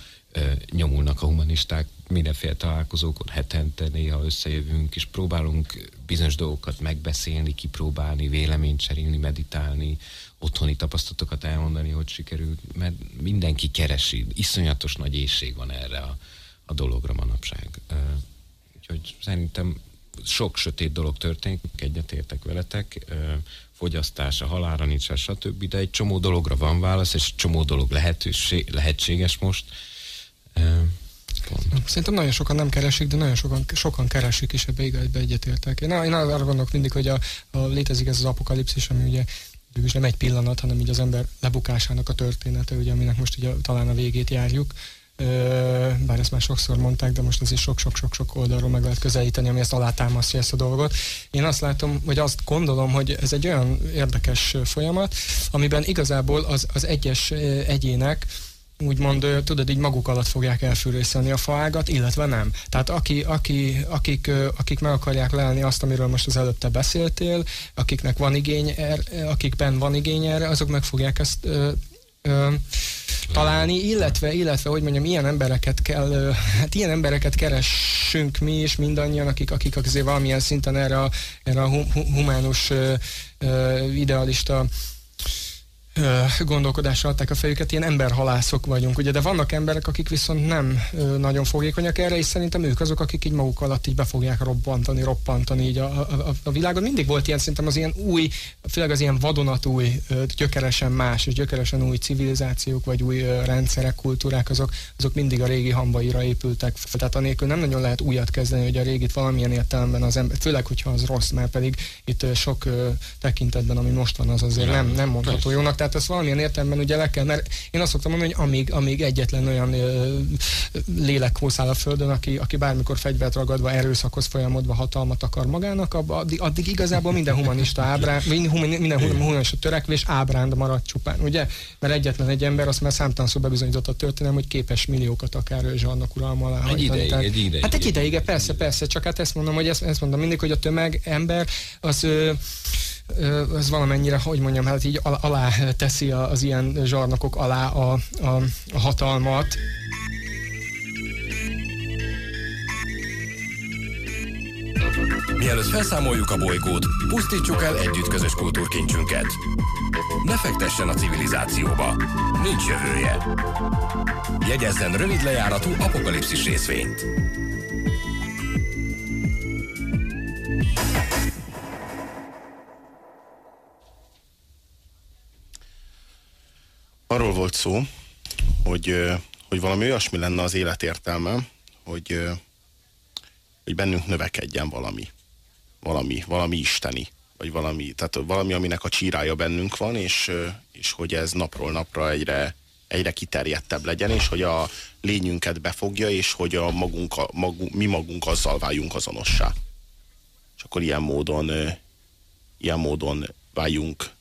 nyomulnak a humanisták mindenféle találkozókon, hetente néha összejövünk, és próbálunk bizonyos dolgokat megbeszélni, kipróbálni, véleményt cserélni, meditálni, otthoni tapasztalatokat elmondani, hogy sikerült, mert mindenki keresi, iszonyatos nagy éjség van erre a, a dologra manapság. Úgyhogy szerintem sok sötét dolog történik, egyetértek veletek, fogyasztás, a halára nincs, stb. De egy csomó dologra van válasz, és csomó dolog lehetőség, lehetséges most. Pont. Szerintem nagyon sokan nem keresik, de nagyon sokan, sokan keresik, és ebbe, ebbe egyetértek. Én, én arra gondolok mindig, hogy a, a létezik ez az apokalipszis, ami ugye is nem egy pillanat, hanem így az ember lebukásának a története, ugye, aminek most ugye talán a végét járjuk bár ezt már sokszor mondták, de most azért sok-sok-sok-sok oldalról meg lehet közelíteni, ami ezt alátámasztja ezt a dolgot. Én azt látom, vagy azt gondolom, hogy ez egy olyan érdekes folyamat, amiben igazából az, az egyes egyének úgymond, tudod, így maguk alatt fogják elfűrészelni a faágat, illetve nem. Tehát aki, aki, akik, akik meg akarják lelni azt, amiről most az előtte beszéltél, akiknek van igény, er, akikben van igény erre, azok meg fogják ezt ö, találni, illetve, illetve, hogy mondjam, ilyen embereket kell, hát ilyen embereket keressünk mi is mindannyian, akik, akik azért valamilyen szinten erre a, erre a humánus idealista gondolkodásra adták a fejüket, ilyen emberhalászok vagyunk, ugye, de vannak emberek, akik viszont nem nagyon fogékonyak erre, és szerintem ők azok, akik így maguk alatt így be fogják robbantani, roppantani így a, a, a világon. Mindig volt ilyen, szerintem az ilyen új, főleg az ilyen vadonatúj, gyökeresen más és gyökeresen új civilizációk, vagy új rendszerek, kultúrák, azok, azok mindig a régi hambaira épültek. Tehát anélkül nem nagyon lehet újat kezdeni, hogy a régit valamilyen értelemben az ember, főleg, hogyha az rossz, mert pedig itt sok tekintetben, ami most van, az azért nem, nem mondható jónak tehát ezt valamilyen értelemben ugye le kell, mert én azt szoktam mondani, hogy amíg, amíg egyetlen olyan ö, lélek húszál a Földön, aki, aki bármikor fegyvert ragadva, erőszakhoz folyamodva hatalmat akar magának, addig, addig igazából minden humanista ábrán, minden humanista törekvés ábránd marad csupán, ugye? Mert egyetlen egy ember, azt már számtalan szó bebizonyított a történelem, hogy képes milliókat akár zsarnak uralma alá egy ideig, tehát, egy ideig. Hát egy ideig, persze, persze, csak hát ezt mondom, hogy ezt, ezt mondom mindig, hogy a tömeg ember az ö, ez valamennyire, hogy mondjam, hát így alá teszi az ilyen zsarnokok alá a, a, a hatalmat. Mielőtt felszámoljuk a bolygót, pusztítsuk el együtt közös kultúrkincsünket. Ne fektessen a civilizációba. Nincs jövője. Jegyezzen rövid lejáratú apokalipszis részvényt. Arról volt szó, hogy, hogy valami olyasmi lenne az élet értelme, hogy, hogy bennünk növekedjen valami. Valami, valami isteni. Vagy valami, tehát valami, aminek a csírája bennünk van, és, és hogy ez napról napra egyre, egyre kiterjedtebb legyen, és hogy a lényünket befogja, és hogy a magunk, a, magunk, mi magunk azzal váljunk azonossá. És akkor ilyen módon, ilyen módon váljunk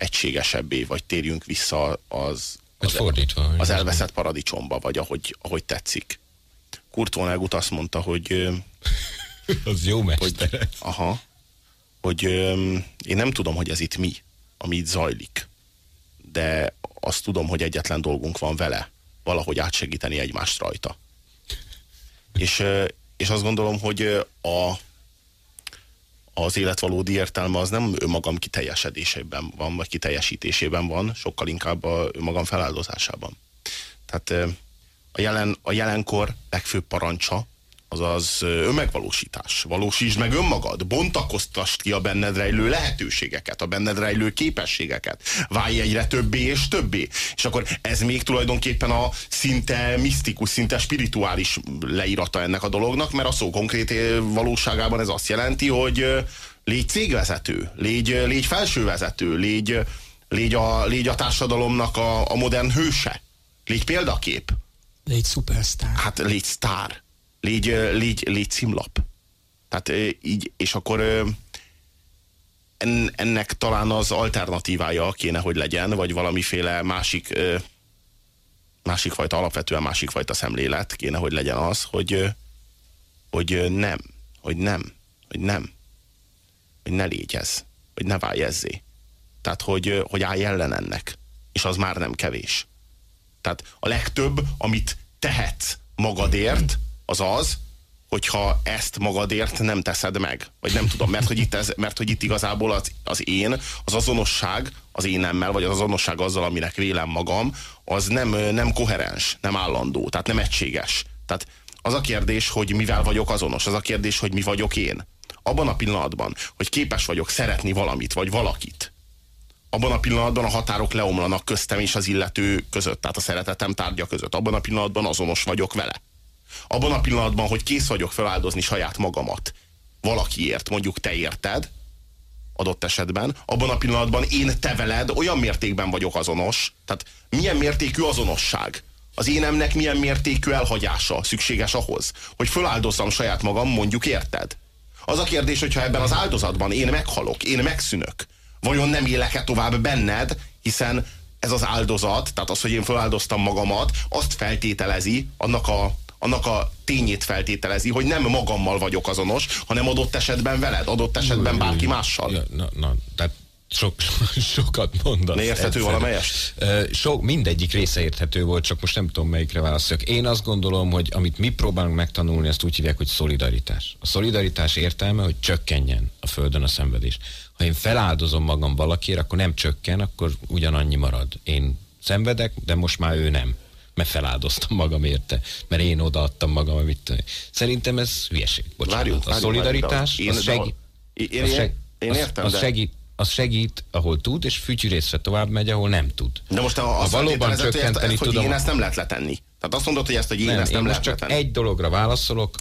egységesebbé, vagy térjünk vissza az, az, fordítva, az elveszett paradicsomba, vagy ahogy, ahogy tetszik. Kurt Vonnegut azt mondta, hogy... az jó mester. Hogy, aha. Hogy én nem tudom, hogy ez itt mi, ami itt zajlik. De azt tudom, hogy egyetlen dolgunk van vele. Valahogy átsegíteni egymást rajta. És, és azt gondolom, hogy a, az élet valódi értelme az nem önmagam kiteljesedésében van, vagy kiteljesítésében van, sokkal inkább a önmagam feláldozásában. Tehát a, jelen, a jelenkor legfőbb parancsa az az önmegvalósítás. Valósítsd meg önmagad, bontakoztasd ki a benned rejlő lehetőségeket, a benned rejlő képességeket. Válj egyre többé és többé. És akkor ez még tulajdonképpen a szinte misztikus, szinte spirituális leírata ennek a dolognak, mert a szó konkrét valóságában ez azt jelenti, hogy légy cégvezető, légy, légy felsővezető, légy, légy, a, légy a társadalomnak a, a modern hőse, légy példakép. Légy szupersztár. Hát légy sztár légy, légy, légy címlap. Tehát így, és akkor ennek talán az alternatívája kéne, hogy legyen, vagy valamiféle másik másik fajta, alapvetően másik fajta szemlélet kéne, hogy legyen az, hogy, hogy nem, hogy nem, hogy nem, hogy ne légy ez, hogy ne válj ezzé. Tehát, hogy, hogy állj ellen ennek, és az már nem kevés. Tehát a legtöbb, amit tehetsz magadért, az az, hogyha ezt magadért nem teszed meg. Vagy nem tudom, mert hogy itt, ez, mert hogy itt igazából az, az én, az azonosság az énemmel, vagy az azonosság azzal, aminek vélem magam, az nem, nem koherens, nem állandó, tehát nem egységes. Tehát az a kérdés, hogy mivel vagyok azonos, az a kérdés, hogy mi vagyok én. Abban a pillanatban, hogy képes vagyok szeretni valamit, vagy valakit, abban a pillanatban a határok leomlanak köztem és az illető között, tehát a szeretetem tárgya között. Abban a pillanatban azonos vagyok vele. Abban a pillanatban, hogy kész vagyok feláldozni saját magamat valakiért, mondjuk te érted, adott esetben, abban a pillanatban én te veled olyan mértékben vagyok azonos, tehát milyen mértékű azonosság, az énemnek milyen mértékű elhagyása szükséges ahhoz, hogy feláldozzam saját magam, mondjuk érted? Az a kérdés, hogyha ebben az áldozatban én meghalok, én megszűnök, vajon nem élek-e tovább benned, hiszen ez az áldozat, tehát az, hogy én feláldoztam magamat, azt feltételezi, annak a, annak a tényét feltételezi, hogy nem magammal vagyok azonos, hanem adott esetben veled, adott esetben bárki mással. Na, na, tehát sok, sokat mondasz. Ne érthető valamelyest? Sok, mindegyik része érthető volt, csak most nem tudom melyikre válaszoljak. Én azt gondolom, hogy amit mi próbálunk megtanulni, azt úgy hívják, hogy szolidaritás. A szolidaritás értelme, hogy csökkenjen a földön a szenvedés. Ha én feláldozom magam valakiért, akkor nem csökken, akkor ugyanannyi marad. Én szenvedek, de most már ő nem mert feláldoztam magam érte, mert én odaadtam magam, amit... Szerintem ez hülyeség. Bocsánat. Várjuk, a szolidaritás, én, az segít, én, az, seg, én értem, az, az segít, az segít, ahol tud, és fütyűrészre tovább megy, ahol nem tud. De most a, a valóban csökkenteni ezt, tudom... Én ezt nem lehet letenni. Tehát azt mondod, hogy ezt, hogy én nem, ezt nem én lehet csak letenni. egy dologra válaszolok,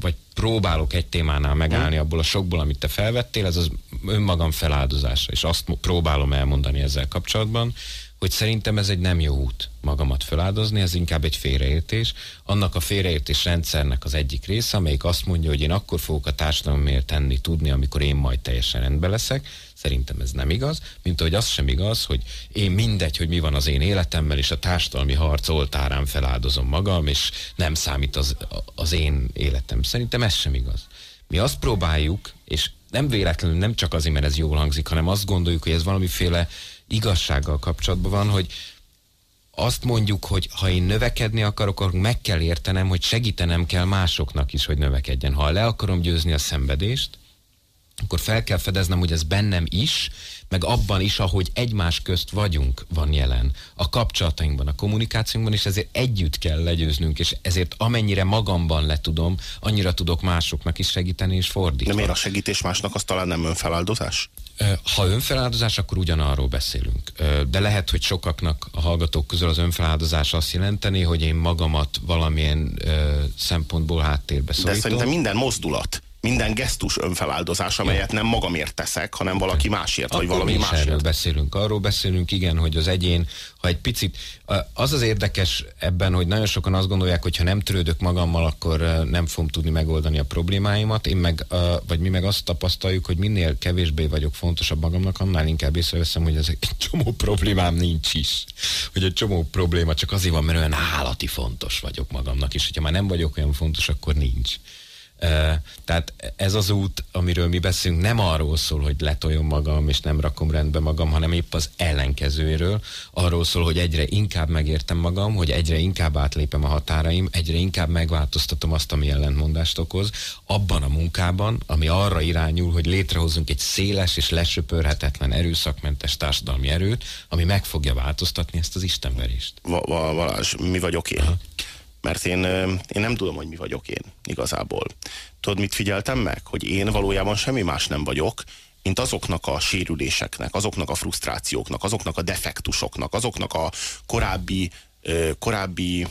vagy próbálok egy témánál megállni hmm. abból a sokból, amit te felvettél, ez az önmagam feláldozása, és azt próbálom elmondani ezzel kapcsolatban, hogy szerintem ez egy nem jó út magamat feláldozni, ez inkább egy félreértés. Annak a félreértés rendszernek az egyik része, amelyik azt mondja, hogy én akkor fogok a társadalomért tenni, tudni, amikor én majd teljesen rendben leszek. Szerintem ez nem igaz, mint ahogy az sem igaz, hogy én mindegy, hogy mi van az én életemmel, és a társadalmi harc oltárán feláldozom magam, és nem számít az, az én életem. Szerintem ez sem igaz. Mi azt próbáljuk, és nem véletlenül, nem csak azért, mert ez jól hangzik, hanem azt gondoljuk, hogy ez valamiféle igazsággal kapcsolatban van, hogy azt mondjuk, hogy ha én növekedni akarok, akkor meg kell értenem, hogy segítenem kell másoknak is, hogy növekedjen. Ha le akarom győzni a szenvedést, akkor fel kell fedeznem, hogy ez bennem is, meg abban is, ahogy egymás közt vagyunk, van jelen. A kapcsolatainkban, a kommunikációnkban, és ezért együtt kell legyőznünk, és ezért amennyire magamban le tudom, annyira tudok másoknak is segíteni, és fordítani. De miért a segítés másnak az talán nem önfeláldozás? Ha önfeláldozás, akkor ugyanarról beszélünk. De lehet, hogy sokaknak a hallgatók közül az önfeláldozás azt jelenteni, hogy én magamat valamilyen szempontból háttérbe szorítom. De szerintem minden mozdulat minden gesztus önfeláldozás, amelyet nem magamért teszek, hanem valaki másért, Akkor vagy valami másért. erről beszélünk. Arról beszélünk, igen, hogy az egyén, ha egy picit, az az érdekes ebben, hogy nagyon sokan azt gondolják, hogy ha nem törődök magammal, akkor nem fogom tudni megoldani a problémáimat. Én meg, vagy mi meg azt tapasztaljuk, hogy minél kevésbé vagyok fontosabb magamnak, annál inkább észreveszem, hogy ez egy csomó problémám nincs is. Hogy egy csomó probléma csak azért van, mert olyan állati fontos vagyok magamnak, és hogyha már nem vagyok olyan fontos, akkor nincs. Tehát ez az út, amiről mi beszélünk, nem arról szól, hogy letoljom magam, és nem rakom rendbe magam, hanem épp az ellenkezőjéről. Arról szól, hogy egyre inkább megértem magam, hogy egyre inkább átlépem a határaim, egyre inkább megváltoztatom azt, ami ellentmondást okoz, abban a munkában, ami arra irányul, hogy létrehozunk egy széles és lesöpörhetetlen erőszakmentes társadalmi erőt, ami meg fogja változtatni ezt az istenverést. Va- va- Valás, mi vagyok én? Aha. Mert én, én nem tudom, hogy mi vagyok én igazából. Tudod, mit figyeltem meg? Hogy én valójában semmi más nem vagyok, mint azoknak a sérüléseknek, azoknak a frusztrációknak, azoknak a defektusoknak, azoknak a korábbi, korábbi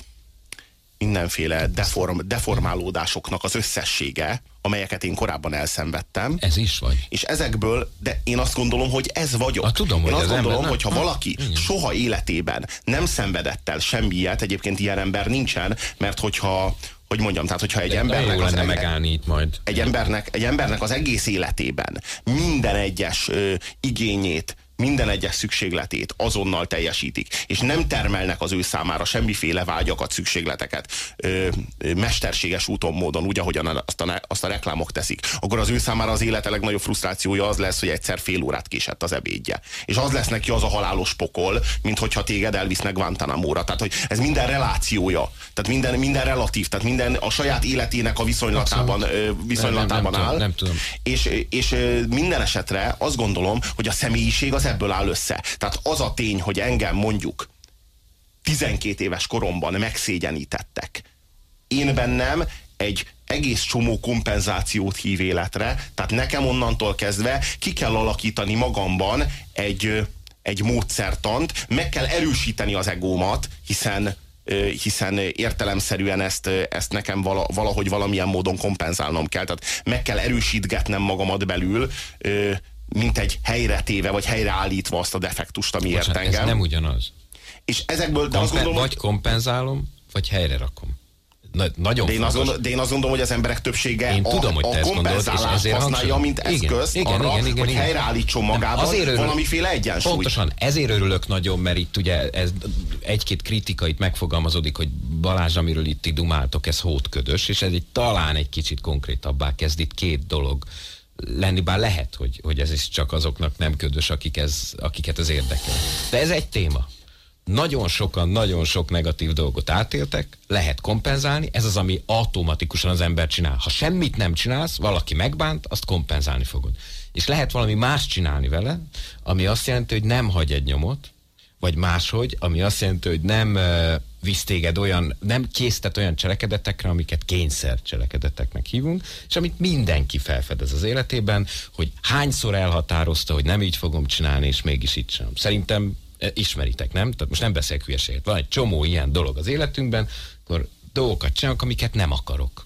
mindenféle deform, deformálódásoknak az összessége, amelyeket én korábban elszenvedtem. Ez is vagy. És ezekből, de én azt gondolom, hogy ez vagyok. A, tudom, én hogy azt gondolom, hogy ha valaki ha, soha életében nem szenvedett el semmi ilyet, egyébként ilyen ember nincsen, mert hogyha hogy mondjam, tehát hogyha egy de embernek jó lenne megállni itt majd. Egy embernek, egy embernek az egész életében minden egyes ö, igényét minden egyes szükségletét azonnal teljesítik, és nem termelnek az ő számára semmiféle vágyakat, szükségleteket ö, ö, mesterséges úton, módon, úgy, ahogyan azt a, azt a reklámok teszik, akkor az ő számára az élete legnagyobb frusztrációja az lesz, hogy egyszer fél órát késett az ebédje. És az lesz neki az a halálos pokol, mint hogyha téged elvisznek Guantanamo-ra. Tehát, hogy ez minden relációja, tehát minden, minden relatív, tehát minden a saját életének a viszonylatában, viszonylatában nem, nem, áll. Tudom, nem tudom. És, és minden esetre azt gondolom, hogy a személyiség az ebből áll össze. Tehát az a tény, hogy engem mondjuk 12 éves koromban megszégyenítettek. Én bennem egy egész csomó kompenzációt hív életre, tehát nekem onnantól kezdve ki kell alakítani magamban egy, egy módszertant, meg kell erősíteni az egómat, hiszen hiszen értelemszerűen ezt, ezt nekem valahogy valamilyen módon kompenzálnom kell. Tehát meg kell erősítgetnem magamat belül, mint egy helyre téve, vagy helyreállítva azt a defektust, ami ért engem. Ez nem ugyanaz. És ezekből, Kompen- azt gondolom, vagy kompenzálom, vagy helyre rakom. Na, nagyon de én, azt gondolom, de én azt gondolom, hogy az emberek többsége Én a, tudom, hogy a gondolod, kompenzálást ezért használja, mint Igen, eszközt igen, arra, igen, igen, hogy igen. helyreállítson magában azért örülök- valamiféle egyensúlyt. Pontosan, ezért örülök nagyon, mert itt ugye ez egy-két kritika itt megfogalmazódik, hogy Balázs, amiről itt ti dumáltok, ez hótködös, és ez egy talán egy kicsit konkrétabbá kezd itt két dolog lenni, bár lehet, hogy, hogy ez is csak azoknak nem ködös, akik ez, akiket ez érdekel. De ez egy téma. Nagyon sokan, nagyon sok negatív dolgot átéltek, lehet kompenzálni, ez az, ami automatikusan az ember csinál. Ha semmit nem csinálsz, valaki megbánt, azt kompenzálni fogod. És lehet valami más csinálni vele, ami azt jelenti, hogy nem hagy egy nyomot, vagy máshogy, ami azt jelenti, hogy nem visz téged olyan, nem késztet olyan cselekedetekre, amiket kényszer cselekedeteknek hívunk, és amit mindenki felfedez az életében, hogy hányszor elhatározta, hogy nem így fogom csinálni, és mégis így sem. Szerintem eh, ismeritek, nem? Tehát most nem beszélek hülyeséget. Van egy csomó ilyen dolog az életünkben, akkor dolgokat csinálok, amiket nem akarok.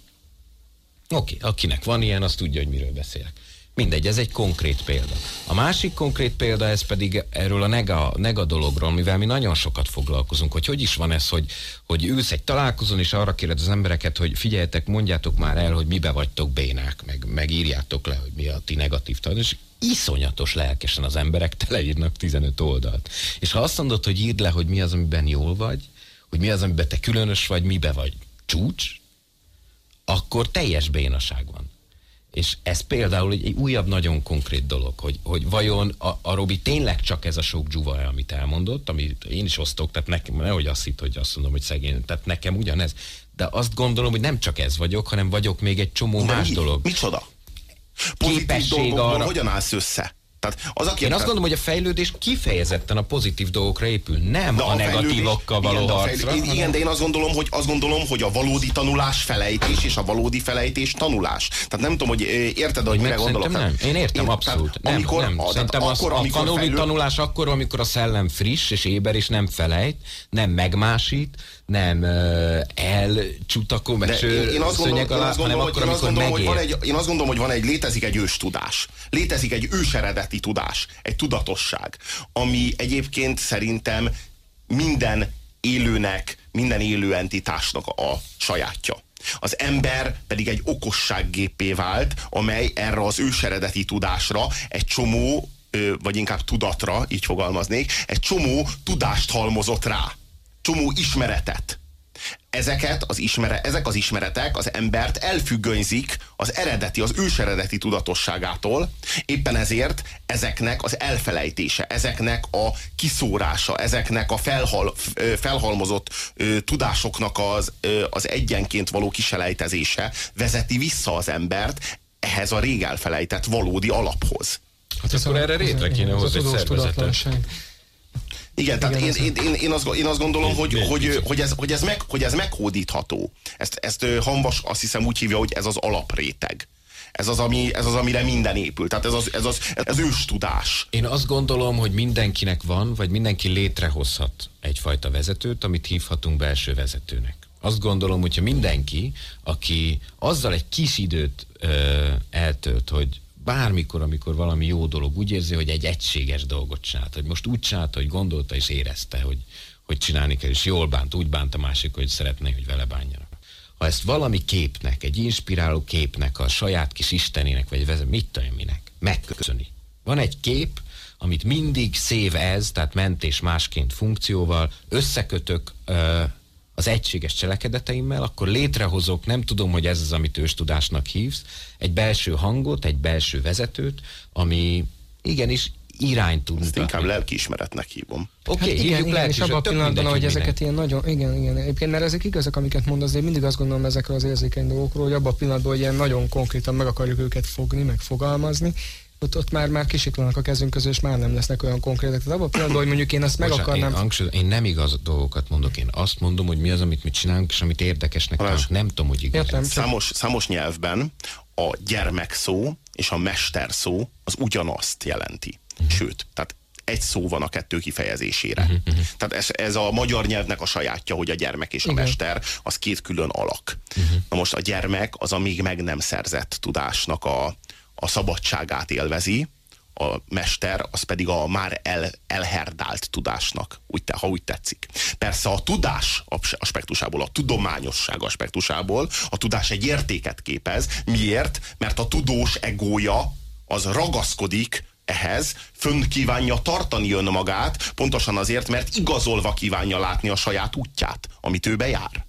Oké, okay, akinek van ilyen, az tudja, hogy miről beszélek. Mindegy, ez egy konkrét példa. A másik konkrét példa, ez pedig erről a nega, nega dologról, mivel mi nagyon sokat foglalkozunk, hogy hogy is van ez, hogy, hogy ülsz egy találkozón, és arra kéred az embereket, hogy figyeljetek, mondjátok már el, hogy mibe vagytok bénák, meg, meg írjátok le, hogy mi a ti negatív tanul, és iszonyatos lelkesen az emberek teleírnak 15 oldalt. És ha azt mondod, hogy írd le, hogy mi az, amiben jól vagy, hogy mi az, amiben te különös vagy, mibe vagy csúcs, akkor teljes bénaság van. És ez például egy, egy újabb, nagyon konkrét dolog, hogy, hogy vajon a, a Robi tényleg csak ez a sok dzsuva, amit elmondott, amit én is osztok, tehát nekem, nehogy azt hitt, hogy azt mondom, hogy szegény, tehát nekem ugyanez. De azt gondolom, hogy nem csak ez vagyok, hanem vagyok még egy csomó De más mi, dolog. Micsoda? Pozitív Képesség arra- hogyan állsz össze? Tehát az, aki Én azt gondolom, hogy a fejlődés kifejezetten a pozitív dolgokra épül, nem De a, negatívokkal fejlődés- való igen, de a harcra. hanem- Igen, de én azt gondolom, hogy azt gondolom, hogy a valódi tanulás felejtés és a valódi felejtés tanulás. Tehát nem tudom, hogy érted, hogy mire gondolok. nem. Tehát- Én értem, tehát abszolút. Nem, amikor, nem. A, tehát Szerintem az, akkor, a amikor tanulni fejlőd- tanulás akkor, amikor a szellem friss és éber, és nem felejt, nem megmásít, nem elcsutakom, meg sör, én, én azt gondolom, szönyeg én alá, azt hanem gondolom, akkor, hogy, én azt amikor gondolom, hogy van egy, én azt gondolom, hogy van egy, létezik egy ős tudás. Létezik egy őseredeti tudás, egy tudatosság, ami egyébként szerintem minden élőnek, minden élő entitásnak a sajátja. Az ember pedig egy okossággépé vált, amely erre az őseredeti tudásra egy csomó, vagy inkább tudatra, így fogalmaznék, egy csomó tudást halmozott rá. Csomó ismeretet ezeket az ismere, ezek az ismeretek az embert elfüggönyzik az eredeti, az őseredeti tudatosságától, éppen ezért ezeknek az elfelejtése, ezeknek a kiszórása, ezeknek a felhal, felhalmozott ö, tudásoknak az, ö, az egyenként való kiselejtezése vezeti vissza az embert ehhez a rég elfelejtett valódi alaphoz. Hát akkor erre rétre kéne ez a hozni egy szervezetet. Igen, tehát Igen, én, én, én, én, azt, én azt gondolom, hogy, hogy, hogy, ez, hogy, ez meg, hogy ez meghódítható. Ezt, ezt Hanvas azt hiszem úgy hívja, hogy ez az alapréteg. Ez az, ami, ez az amire minden épül. Tehát ez az, ez az ez őstudás. Én azt gondolom, hogy mindenkinek van, vagy mindenki létrehozhat egyfajta vezetőt, amit hívhatunk belső vezetőnek. Azt gondolom, hogyha mindenki, aki azzal egy kis időt ö, eltölt, hogy bármikor, amikor valami jó dolog, úgy érzi, hogy egy egységes dolgot csinált, hogy most úgy csinálta, hogy gondolta és érezte, hogy, hogy csinálni kell, és jól bánt, úgy bánt a másik, hogy szeretné, hogy vele bánjanak. Ha ezt valami képnek, egy inspiráló képnek, a saját kis istenének, vagy vezet, mit tudom minek, megköszöni. Van egy kép, amit mindig szév ez, tehát mentés másként funkcióval, összekötök ö, az egységes cselekedeteimmel, akkor létrehozok, nem tudom, hogy ez az, amit őstudásnak hívsz, egy belső hangot, egy belső vezetőt, ami igenis irányt tud Ezt inkább lelkiismeretnek hívom. Oké, Hát okay, igen, igen, és abban a pillanatban, hogy minek. ezeket ilyen nagyon, igen, igen, egyébként, mert ezek igazak, amiket mondasz, de én mindig azt gondolom ezekről az érzékeny dolgokról, hogy abban a pillanatban, hogy ilyen nagyon konkrétan meg akarjuk őket fogni, meg fogalmazni, ott, ott már, már kisiklanak a kezünk közül, és már nem lesznek olyan konkrétek. Tehát abban a pillanatban, hogy mondjuk én azt meg Bocsánat, akarnám... Én, hangsúlyozom, én nem igaz dolgokat mondok, én azt mondom, hogy mi az, amit mi csinálunk, és amit érdekesnek találunk. Nem tudom, hogy igaz. Értem. Számos, számos nyelvben a gyermek szó és a mester szó az ugyanazt jelenti. Sőt, tehát egy szó van a kettő kifejezésére. Tehát ez, ez a magyar nyelvnek a sajátja, hogy a gyermek és a Igen. mester az két külön alak. Na most a gyermek az a még meg nem szerzett tudásnak a, a szabadságát élvezi, a mester az pedig a már el, elherdált tudásnak, úgy ha úgy tetszik. Persze a tudás aspektusából, a tudományosság aspektusából a tudás egy értéket képez. Miért? Mert a tudós egója az ragaszkodik ehhez, fönn kívánja tartani önmagát, pontosan azért, mert igazolva kívánja látni a saját útját, amit ő bejár.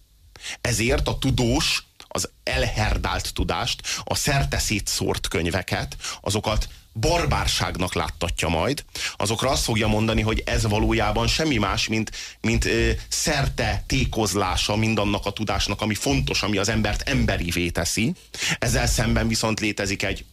Ezért a tudós az elherdált tudást, a szerte szétszórt könyveket, azokat barbárságnak láttatja majd, azokra azt fogja mondani, hogy ez valójában semmi más, mint, mint ö, szerte tékozlása mindannak a tudásnak, ami fontos, ami az embert emberivé teszi. Ezzel szemben viszont létezik egy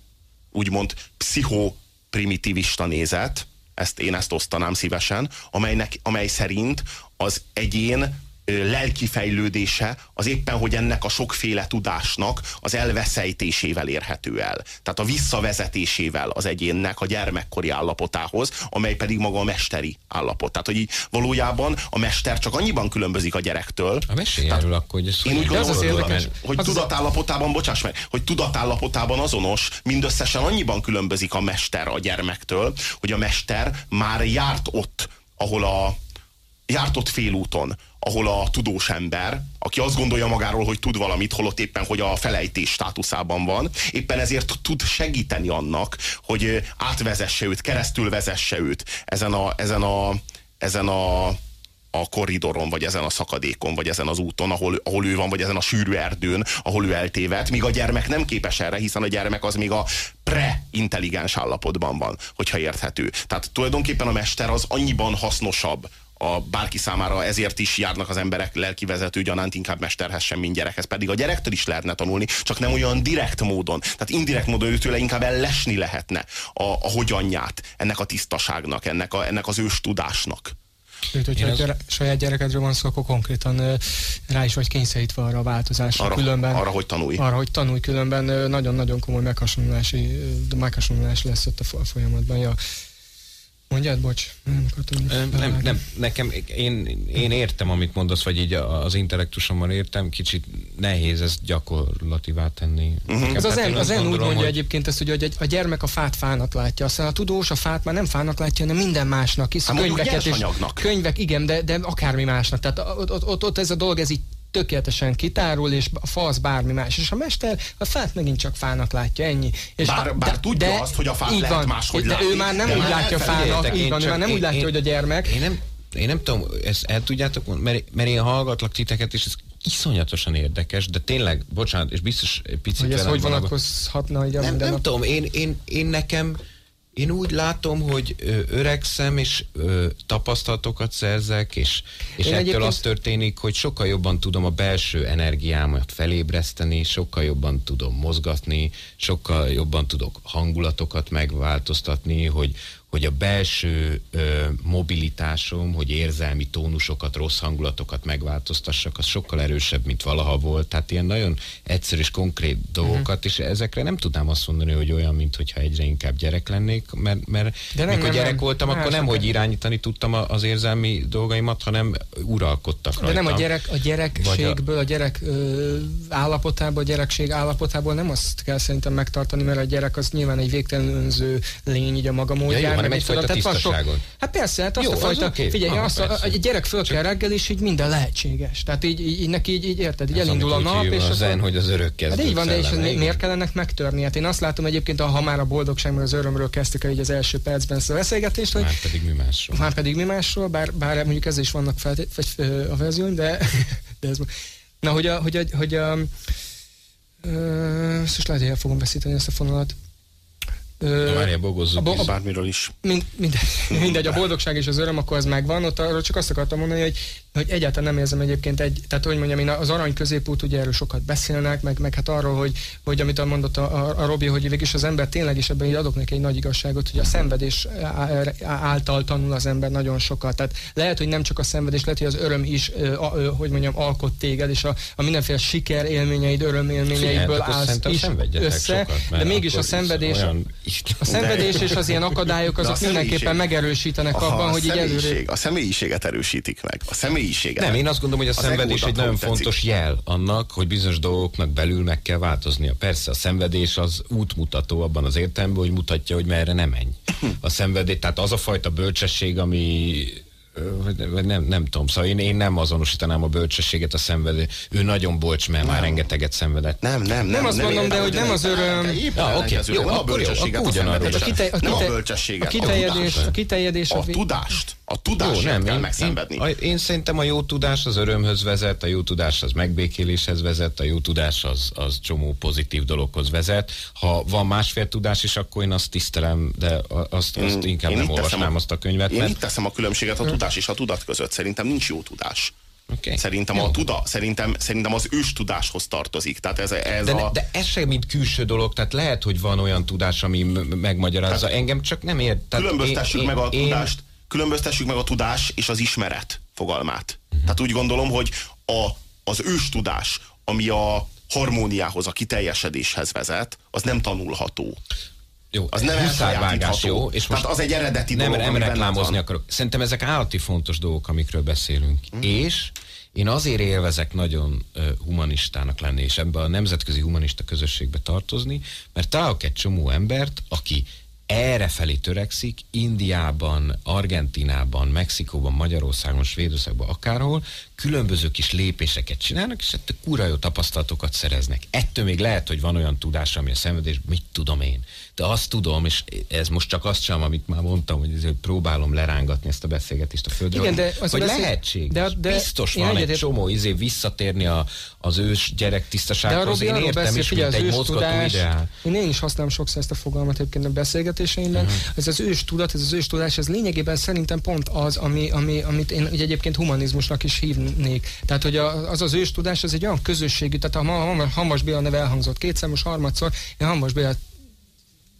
úgymond pszichoprimitivista nézet, ezt én ezt osztanám szívesen, amelynek, amely szerint az egyén lelki fejlődése az éppen, hogy ennek a sokféle tudásnak az elveszejtésével érhető el. Tehát a visszavezetésével az egyénnek a gyermekkori állapotához, amely pedig maga a mesteri állapot. Tehát, hogy így valójában a mester csak annyiban különbözik a gyerektől, A Tehát erről akkor, hogy ez én úgy az gondolom, az hogy, érdekes- hogy az az- tudatállapotában, bocsáss meg, hogy tudatállapotában azonos, mindösszesen annyiban különbözik a mester a gyermektől, hogy a mester már járt ott, ahol a járt ott félúton, ahol a tudós ember, aki azt gondolja magáról, hogy tud valamit, holott éppen, hogy a felejtés státuszában van, éppen ezért tud segíteni annak, hogy átvezesse őt, keresztül vezesse őt ezen a, ezen a, ezen a a korridoron, vagy ezen a szakadékon, vagy ezen az úton, ahol, ahol ő van, vagy ezen a sűrű erdőn, ahol ő eltévedt, míg a gyermek nem képes erre, hiszen a gyermek az még a pre-intelligens állapotban van, hogyha érthető. Tehát tulajdonképpen a mester az annyiban hasznosabb a bárki számára ezért is járnak az emberek lelkivezető gyanánt inkább mesterhez sem, mint gyerekhez. Pedig a gyerektől is lehetne tanulni, csak nem olyan direkt módon. Tehát indirekt módon őtőle inkább ellesni lehetne a, a hogyanját ennek a tisztaságnak, ennek, a, ennek az ős tudásnak. Sőt, hogyha az... gyere, saját gyerekedről van szó, akkor konkrétan rá is vagy kényszerítve arra a változásra. Arra, különben, arra, hogy tanulj. arra, hogy tanulj, különben nagyon-nagyon komoly meghasonlási, meghasonlás lesz ott a fo- folyamatban. Ja. Mondjad, bocs, nem akartam. Nem, nem, nekem, én, én értem, amit mondasz, vagy így a- az intellektusomban értem, kicsit nehéz ezt gyakorlativá tenni. Uh-huh. Ez az en, az en úgy mondja egyébként ezt, hogy a, gyermek a fát fának látja, aztán a tudós a fát már nem fának látja, hanem minden másnak, hisz Hát könyveket és könyvek, igen, de, de akármi másnak. Tehát ott, ott, ott, ott ez a dolog, ez így tökéletesen kitárul, és a fa az bármi más. És a mester a fát megint csak fának látja, ennyi. És Bár- bár tudja azt, hogy a fát lehet van, máshogy de látni, ő már nem de úgy látja fának, így van, ő már nem én- úgy látja, én- hogy a gyermek. Én nem, én nem tudom, ezt el tudjátok mondani, mert, mert én hallgatlak titeket, és ez iszonyatosan érdekes, de tényleg, bocsánat, és biztos picit Hogy ez hogy vonatkozhatna így a nem, nem tudom, én, én, én nekem, én úgy látom, hogy öregszem, és ö, tapasztalatokat szerzek, és, és Én ettől egyébként- az történik, hogy sokkal jobban tudom a belső energiámat felébreszteni, sokkal jobban tudom mozgatni, sokkal jobban tudok hangulatokat megváltoztatni, hogy, hogy a belső ö, mobilitásom, hogy érzelmi tónusokat, rossz hangulatokat megváltoztassak, az sokkal erősebb, mint valaha volt. Tehát ilyen nagyon egyszerű és konkrét dolgokat, Mhm. és ezekre nem tudnám azt mondani, hogy olyan, mint hogyha egyre inkább gyerek lennék, mert, mert De nem, mikor nem, gyerek nem. voltam, Más, akkor nem, nem. hogy irányítani tudtam a- az érzelmi dolgaimat, hanem uralkodtak De rajtam. nem a gyerek, a gyerekségből, a gyerek ö, állapotából, a gyerekség állapotából nem azt kell szerintem megtartani, mert a gyerek az nyilván egy végtelenül önző lény így a maga módján, jó, hát hanem egyfajta tisztaságon. Hát persze, hát azt Jó, a az fajta, oké. figyelj, Aha, azt a, egy gyerek föl kell reggel, és így minden lehetséges. Tehát így, így, így neki így, így érted, így Ez elindul a nap, és a zen, hogy az örök Hát kezdő így van, de és ez miért kell ennek megtörni? Hát én azt látom egyébként, ha már a boldogság meg az örömről kezdtük el így az első percben ezt a beszélgetést, hogy Már pedig mi másról. már pedig mi másról, bár, bár mondjuk ezzel is vannak felté- vagy, ö, a verzióim, de, de ez, na, hogy a, hogy a, hogy a ö, ezt most lehet, hogy el fogom veszíteni ezt a fonalat. Na várjál, bogozzuk a a- Bármiről is. mind, mindegy, mindegy, a boldogság és az öröm, akkor az megvan. Ott arról csak azt akartam mondani, hogy, hogy egyáltalán nem érzem egyébként egy, tehát hogy mondjam, én az arany középút, ugye erről sokat beszélnek, meg, meg hát arról, hogy, hogy amit mondott a, a, a Robi, hogy végülis az ember tényleg is ebben így adok neki egy nagy igazságot, hogy a szenvedés által tanul az ember nagyon sokat. Tehát lehet, hogy nem csak a szenvedés, lehet, hogy az öröm is, ö, a, ö, hogy mondjam, alkot téged, és a, a mindenféle siker élményeid, öröm élményeidből Hát állsz szerintem is össze, sokat, de mégis a szenvedés, a szenvedés és az ilyen akadályok azok mindenképpen megerősítenek Aha, abban, hogy így előre... személyiség, a személyiséget erősítik meg. A személyiséget. Nem, én azt gondolom, hogy a Az szenvedés egy nagyon tetszik. fontos jel annak, hogy bizonyos dolgoknak belül meg kell változnia. Persze a szenvedés az útmutató abban az értelemben, hogy mutatja, hogy merre nem menj. A szenvedés, tehát az a fajta bölcsesség, ami vagy nem, nem tudom, szóval én, én nem azonosítanám a bölcsességet a szenvedő. Ő nagyon bolcs, mert már rengeteget szenvedett. Nem, nem, nem. Nem azt mondom, de hogy nem az öröm- Ja, oké, ellenkezőleg, jó, nem a bölcsességet, a szenvedést. A kite- a Nem a kite- bölcsességet, a kiteljedés, tudást. a kiteljedés, A tudást. A tudást kell megszenvedni. Én, én szerintem a jó tudás az örömhöz vezet, a jó tudás az megbékéléshez vezet, a jó tudás az, az csomó pozitív dologhoz vezet. Ha van másfél tudás is, akkor én azt tisztelem, de azt, azt inkább Én nem olvasnám a- azt a könyvet. Én mert- itt teszem a különbséget a tudás és a tudat között. Szerintem nincs jó tudás. Oké. Szerintem Jó. a tuda, szerintem, szerintem az ős tudáshoz tartozik. Tehát ez, ez De, a... de ez sem mint külső dolog, tehát lehet, hogy van olyan tudás, ami megmagyarázza. Engem csak nem ér. Tehát különböztessük én- meg a én- tudást, különböztessük meg a tudás és az ismeret fogalmát. Mhm. Tehát úgy gondolom, hogy a, az ős tudás, ami a harmóniához, a kiteljesedéshez vezet, az nem tanulható. Jó, Az nem huszárvágás, jó? És most Tehát az egy eredeti nem, dolog, nem reklámozni akarok. Szerintem ezek állati fontos dolgok, amikről beszélünk. Mm. És én azért élvezek nagyon humanistának lenni, és ebbe a nemzetközi humanista közösségbe tartozni, mert találok egy csomó embert, aki erre felé törekszik, Indiában, Argentinában, Mexikóban, Magyarországon, Svédországban, akárhol, különböző kis lépéseket csinálnak, és ettől kura jó tapasztalatokat szereznek. Ettől még lehet, hogy van olyan tudás, ami a szenvedés, mit tudom én. De azt tudom, és ez most csak azt sem, amit már mondtam, hogy ezért próbálom lerángatni ezt a beszélgetést a földről, Igen, de az hogy beszél- lehetség. de- De, biztos van egy egyetért- csomó izé visszatérni a, az ős gyerek De a tisztasághoz. Robi Én értem beszél, is, mint az egy mozgató ideál. én, én is használom sokszor ezt a fogalmat egyébként a beszélgetéseimben, Mhm. uh-huh. ez az ős tudat, ez az ős tudás, ez lényegében szerintem pont az, ami, ami, amit én ugye egyébként humanizmusnak is hívnék. Tehát, hogy a, az az ős tudás, az egy olyan közösségű, tehát a Ham- Hamas Béla neve elhangzott kétszer, most harmadszor, én Hamas Bélát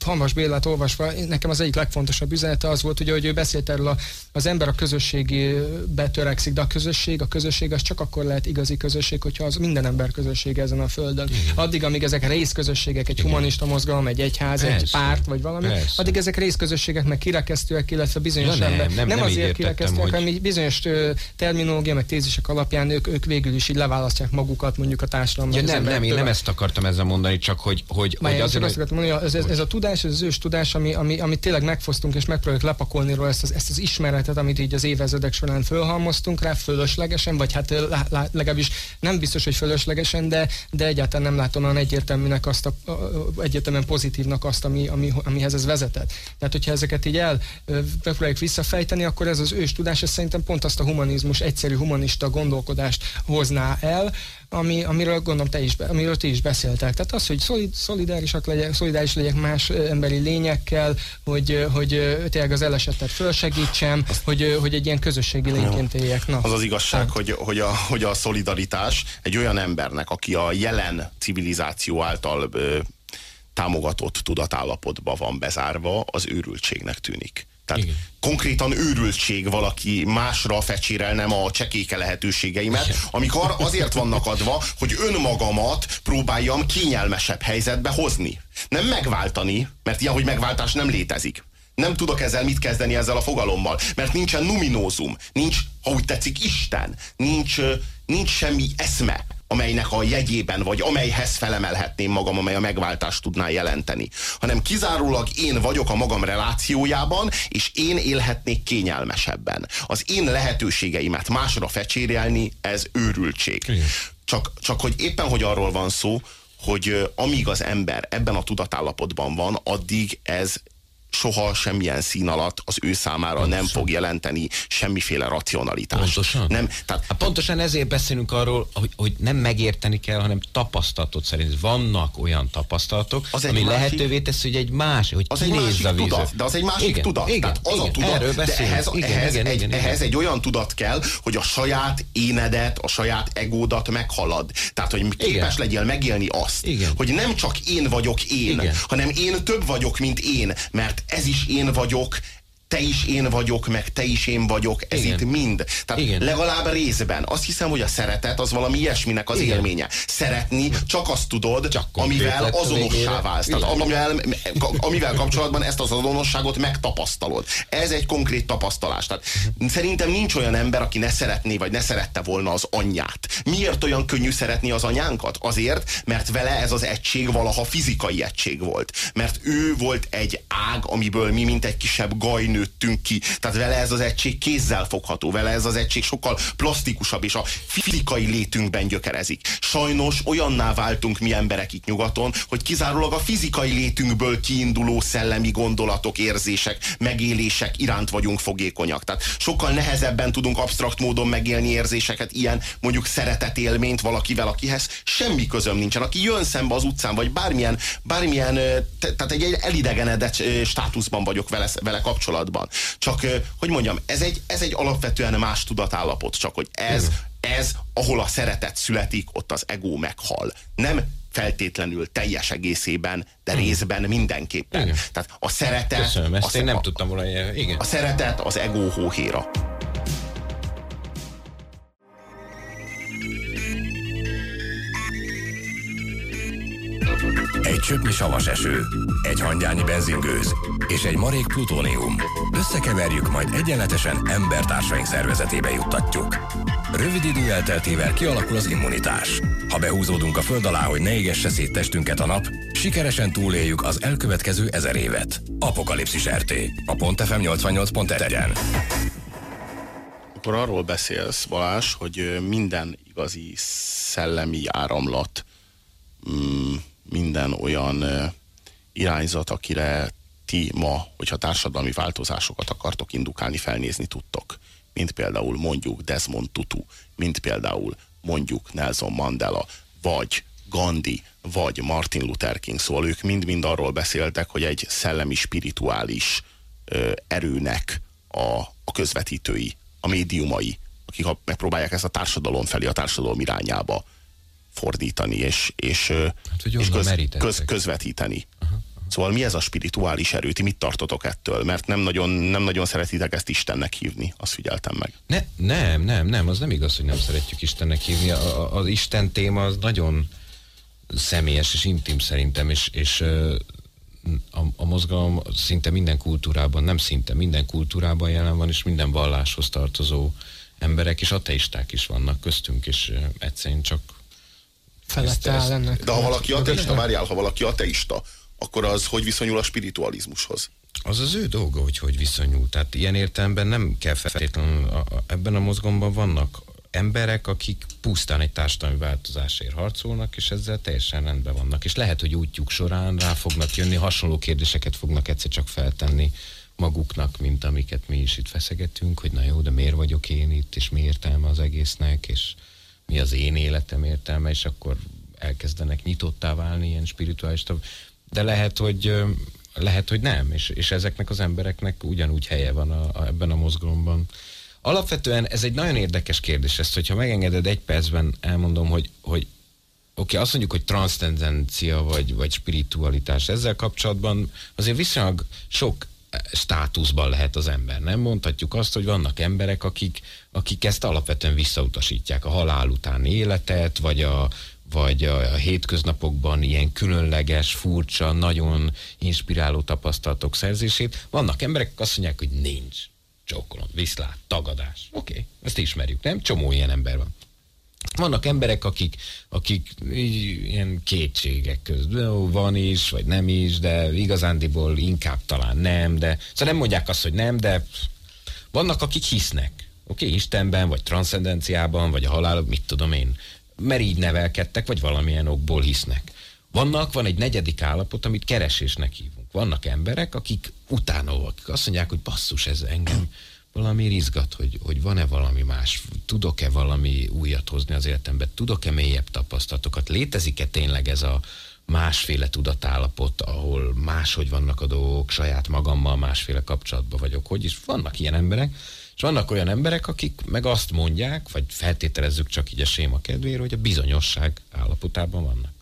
Hamas Bélát olvasva, nekem az egyik legfontosabb üzenete az volt, ugye, hogy ő beszélt erről a, az ember a közösségi betörekszik, de a közösség, a közösség az csak akkor lehet igazi közösség, hogyha az minden ember közössége ezen a földön. Igen. Addig, amíg ezek részközösségek, egy Igen. humanista mozgalom, egy egyház, Persze. egy párt, vagy valami, Persze. addig ezek részközösségek meg kirekesztőek, illetve bizonyos Ja, nem, ember, nem- nem, nem azért kirekesztőek, hogy- hanem bizonyos ö, terminológia, meg tézisek alapján ők, ők végül is így leválasztják magukat mondjuk a társadalomban. Ja, nem, nem, én nem ezt akartam ezzel mondani, csak hogy, hogy, Már hogy azért, azt mondani, ez, ez, ez, a tudás, ez az ős tudás, ami, ami, amit tényleg megfosztunk, és megpróbáljuk lepakolni róla ezt az, ezt az ismeretet, amit így az évezredek során fölhalmoztunk rá, fölöslegesen, vagy hát lá, lá, legalábbis nem biztos, hogy fölöslegesen, de, de egyáltalán nem látom olyan egyértelműnek azt, a, egyértelműen pozitívnak azt, ami, ami, amihez ez vezetett. Tehát, hogyha ezeket így el megpróbáljuk visszafejteni, akkor ez az ős tudás, ez szerintem pont azt a humanizmus, egyszerű humanista gondolkodást hozná el, ami, amiről gondolom te is, amiről ti is beszéltek. Tehát az, hogy szolid, szolidárisak legyek, szolidáris legyek más emberi lényekkel, hogy, hogy tényleg az elesettet fölsegítsem, hogy, hogy egy ilyen közösségi lényként éljek. Na. Az az igazság, Hát. hogy, hogy, a, hogy a szolidaritás egy olyan embernek, aki a jelen civilizáció által ö, támogatott tudatállapotba van bezárva, az őrültségnek tűnik. Tehát Igen. konkrétan őrültség valaki másra fecsérelnem a csekéke lehetőségeimet, amik ar- azért vannak adva, hogy önmagamat próbáljam kényelmesebb helyzetbe hozni. Nem megváltani, mert ilyen, hogy megváltás nem létezik. Nem tudok ezzel mit kezdeni ezzel a fogalommal, mert nincsen numinózum, nincs, ha úgy tetszik, Isten, nincs, nincs semmi eszme, amelynek a jegyében, vagy amelyhez felemelhetném magam, amely a megváltást tudná jelenteni, hanem kizárólag én vagyok a magam relációjában, és én élhetnék kényelmesebben. Az én lehetőségeimet másra fecsérelni, ez őrültség. Csak, csak hogy éppen, hogy arról van szó, hogy amíg az ember ebben a tudatállapotban van, addig ez soha semmilyen szín alatt az ő számára pontosan. nem fog jelenteni semmiféle racionalitást. Pontosan. Nem, tehát, hát pontosan ezért beszélünk arról, hogy, hogy nem megérteni kell, hanem tapasztalatot szerint. Vannak olyan tapasztalatok, az ami másik, lehetővé teszi, hogy egy más, hogy az egy másik a tudat, de az egy másik igen, tudat. Igen, tehát az igen, a tudat, erről de ehhez, igen, ehhez, igen, egy, igen, ehhez igen. egy olyan tudat kell, hogy a saját énedet, a saját egódat meghalad. Tehát, hogy képes igen. legyél megélni azt, igen. hogy nem csak én vagyok én, igen. hanem én több vagyok, mint én, mert ez is én vagyok, te is én vagyok, meg te is én vagyok, ez Igen. itt mind. Tehát Igen. legalább részben. Azt hiszem, hogy a szeretet az valami ilyesminek az Igen. élménye. Szeretni csak azt tudod, csak amivel azonossá válsz. Tehát amivel, amivel kapcsolatban ezt az azonosságot megtapasztalod. Ez egy konkrét tapasztalás. Tehát szerintem nincs olyan ember, aki ne szeretné, vagy ne szerette volna az anyját. Miért olyan könnyű szeretni az anyánkat? Azért, mert vele ez az egység valaha fizikai egység volt. Mert ő volt egy ág, amiből mi, mint egy kisebb gajnő nőttünk ki. Tehát vele ez az egység kézzel fogható, vele ez az egység sokkal plastikusabb, és a fizikai létünkben gyökerezik. Sajnos olyanná váltunk mi emberek itt nyugaton, hogy kizárólag a fizikai létünkből kiinduló szellemi gondolatok, érzések, megélések iránt vagyunk fogékonyak. Tehát sokkal nehezebben tudunk absztrakt módon megélni érzéseket, ilyen mondjuk szeretetélményt valakivel, akihez semmi közöm nincsen, aki jön szembe az utcán, vagy bármilyen, bármilyen tehát egy elidegenedett státuszban vagyok vele, vele kapcsolatban tudatban. Csak, hogy mondjam, ez egy, ez egy alapvetően más tudatállapot, csak hogy ez, ez, ahol a szeretet születik, ott az ego meghal. Nem feltétlenül teljes egészében, de részben mindenképpen. Igen. Tehát a szeretet... Köszönöm, ezt a, én nem a, tudtam volna. Igen. A szeretet az ego hóhéra. Egy csöpnyi savas eső, egy hangyányi benzingőz és egy marék plutónium. Összekeverjük, majd egyenletesen embertársaink szervezetébe juttatjuk. Rövid idő elteltével kialakul az immunitás. Ha behúzódunk a föld alá, hogy ne égesse szét testünket a nap, sikeresen túléljük az elkövetkező ezer évet. Apokalipszis RT. A FM 88.1-en. Akkor arról beszélsz, Balázs, hogy minden igazi szellemi áramlat mm, minden olyan irányzat, akire ti ma, hogyha társadalmi változásokat akartok indukálni, felnézni tudtok. Mint például mondjuk Desmond Tutu, mint például mondjuk Nelson Mandela, vagy Gandhi, vagy Martin Luther King, szóval ők mind-mind arról beszéltek, hogy egy szellemi, spirituális erőnek a, a közvetítői, a médiumai, akik megpróbálják ezt a társadalom felé, a társadalom irányába fordítani, és, és, hát, és köz, köz, közvetíteni. Aha, aha. Szóval mi ez a spirituális erő? Ti mit tartotok ettől? Mert nem nagyon, nem nagyon szeretitek ezt Istennek hívni, azt figyeltem meg. Ne, nem, nem, nem, az nem igaz, hogy nem szeretjük Istennek hívni. A, az Isten téma az nagyon személyes és intim szerintem, és, és a, a mozgalom szinte minden kultúrában, nem szinte minden kultúrában jelen van, és minden valláshoz tartozó emberek, és ateisták is vannak köztünk, és egyszerűen csak felette áll ennek. De ha valaki ateista, várjál, ha valaki ateista, akkor az hogy viszonyul a spiritualizmushoz? Az az ő dolga, hogy hogy viszonyul. Tehát ilyen értelemben nem kell feltétlenül, a, a, ebben a mozgomban vannak emberek, akik pusztán egy társadalmi változásért harcolnak, és ezzel teljesen rendben vannak. És lehet, hogy útjuk során rá fognak jönni, hasonló kérdéseket fognak egyszer csak feltenni maguknak, mint amiket mi is itt feszegetünk, hogy na jó, de miért vagyok én itt, és mi értelme az egésznek, és mi az én életem értelme, és akkor elkezdenek nyitottá válni, ilyen spirituális, de lehet, hogy lehet, hogy nem, és, és ezeknek az embereknek ugyanúgy helye van a, a, ebben a mozgalomban. Alapvetően ez egy nagyon érdekes kérdés, ezt, hogyha megengeded egy percben, elmondom, hogy, hogy oké, okay, azt mondjuk, hogy transzcendencia vagy, vagy spiritualitás. Ezzel kapcsolatban azért viszonylag sok státuszban lehet az ember. Nem mondhatjuk azt, hogy vannak emberek, akik, akik ezt alapvetően visszautasítják a halál utáni életet, vagy a, vagy a, a hétköznapokban ilyen különleges, furcsa, nagyon inspiráló tapasztalatok szerzését. Vannak emberek, akik azt mondják, hogy nincs csókolom, viszlát, tagadás. Oké, okay, ezt ismerjük, nem? Csomó ilyen ember van. Vannak emberek, akik, akik ilyen kétségek közben van is, vagy nem is, de igazándiból inkább talán nem, de szóval nem mondják azt, hogy nem, de vannak, akik hisznek. Oké, okay, Istenben, vagy transzcendenciában, vagy a halál, mit tudom én. Mert így nevelkedtek, vagy valamilyen okból hisznek. Vannak, van egy negyedik állapot, amit keresésnek hívunk. Vannak emberek, akik utána, akik azt mondják, hogy basszus, ez engem valami rizgat, hogy, hogy van-e valami más, tudok-e valami újat hozni az életembe, tudok-e mélyebb tapasztalatokat, létezik-e tényleg ez a másféle tudatállapot, ahol máshogy vannak a dolgok, saját magammal másféle kapcsolatban vagyok, hogy is vannak ilyen emberek, és vannak olyan emberek, akik meg azt mondják, vagy feltételezzük csak így a séma kedvére, hogy a bizonyosság állapotában vannak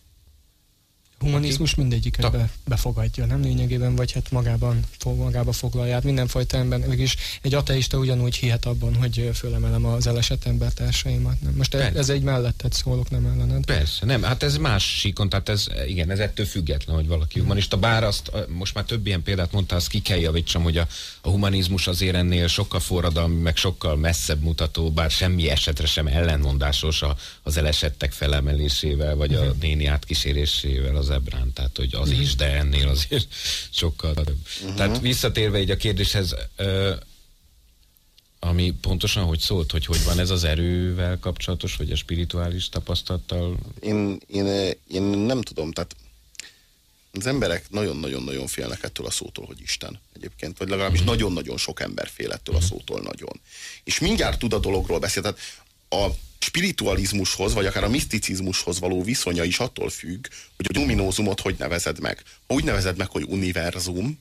humanizmus mindegyiket be, befogadja, nem lényegében, vagy hát magában magába foglalja. Mindenfajta ember, mégis egy ateista ugyanúgy hihet abban, hogy fölemelem az elesett embertársaimat. Nem. Most ez, ez egy melletted szólok, nem ellened. Persze, nem, hát ez más síkon, tehát ez, igen, ez ettől független, hogy valaki hmm. humanista. Bár azt, most már több ilyen példát mondta, azt ki kell javítsam, hogy a, a humanizmus azért ennél sokkal forradalmi, meg sokkal messzebb mutató, bár semmi esetre sem ellenmondásos a, az elesettek felemelésével, vagy a hmm. néni átkísérésével az zebrán, tehát hogy az is, de ennél azért sokkal több. Uh-huh. Tehát visszatérve egy a kérdéshez, ami pontosan hogy szólt, hogy hogy van ez az erővel kapcsolatos, vagy a spirituális tapasztalattal? Én, én, én nem tudom, tehát az emberek nagyon-nagyon-nagyon félnek ettől a szótól, hogy Isten egyébként, vagy legalábbis uh-huh. nagyon-nagyon sok ember fél ettől a szótól nagyon. És mindjárt tud a dologról beszél, tehát a spiritualizmushoz, vagy akár a miszticizmushoz való viszonya is attól függ, hogy a dominózumot hogy nevezed meg. Ha úgy nevezed meg, hogy univerzum,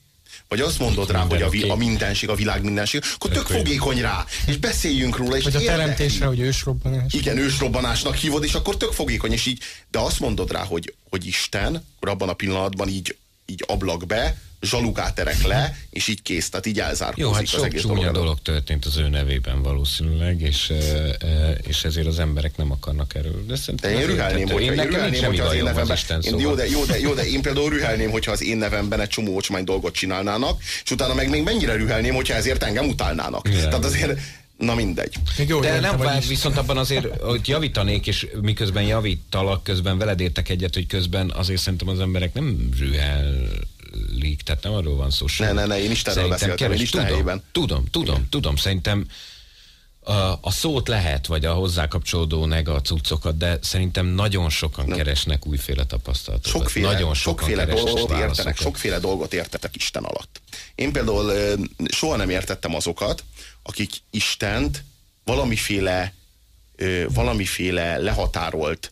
vagy azt mondod rá, hogy a, vi, a mindenség, a világ mindenség, akkor tök fogékony rá, és beszéljünk róla. És vagy a teremtésre, hogy ősrobbanás. Igen, ősrobbanásnak hívod, és akkor tök fogékony, és így, de azt mondod rá, hogy, hogy Isten, akkor abban a pillanatban így, így ablak be, zsalugát terek le, és így kész, tehát így elzárkózik Jó, hát sok az egész csúnya dolog. dolog történt az ő nevében valószínűleg, és, és ezért az emberek nem akarnak erről. De, de én rühelném, hogyha, én, én rühelném, hogyha az én nevemben, az Isten, szóval. jó, de, jó, de, jó, de én például rühelném, hogyha az én nevemben egy csomó ocsmány dolgot csinálnának, és utána meg még mennyire rühelném, hogyha ezért engem utálnának. Igen. Tehát azért Na mindegy. Jó, De nem vagy... viszont abban azért, hogy javítanék, és miközben javítalak, közben veled értek egyet, hogy közben azért szerintem az emberek nem rühel League, tehát nem arról van szó sem. Ne, ne, ne, én Istenről beszéltem, keres, én Isten tudom, helyében. Tudom, tudom, Igen. tudom, szerintem a, a szót lehet, vagy a hozzá kapcsolódó nega cuccokat, de szerintem nagyon sokan nem. keresnek újféle tapasztalatokat. Sokféle, nagyon sokan sokféle dolgot értenek, sokféle dolgot értetek Isten alatt. Én például soha nem értettem azokat, akik Istent valamiféle, valamiféle lehatárolt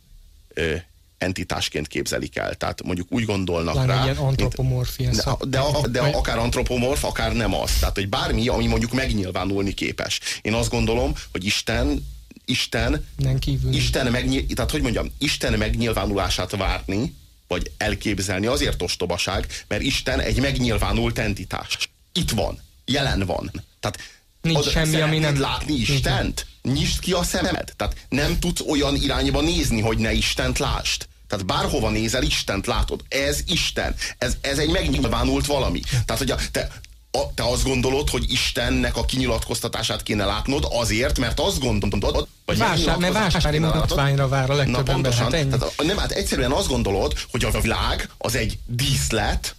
entitásként képzelik el. Tehát mondjuk úgy gondolnak Lán rá... Ilyen antropomorf mint, de, de, de, de akár antropomorf, akár nem az. Tehát, hogy bármi, ami mondjuk megnyilvánulni képes. Én azt gondolom, hogy Isten Isten, kívül. Isten megnyil, tehát hogy mondjam, Isten megnyilvánulását várni, vagy elképzelni azért ostobaság, mert Isten egy megnyilvánult entitás. Itt van, jelen van. Tehát Nincs semmi, ami nem... látni Istent? Nyisd ki a szemed. Tehát nem tudsz olyan irányba nézni, hogy ne Istent lásd. Tehát bárhova nézel, Istent látod. Ez Isten. Ez, ez egy megnyilvánult valami. Tehát, hogy a, te, a, te azt gondolod, hogy Istennek a kinyilatkoztatását kéne látnod azért, mert azt gondolod, hogy Vásár, mert vásári mutatványra vár a legtöbb Na, ember. Hát tehát, nem, hát egyszerűen azt gondolod, hogy a világ az egy díszlet,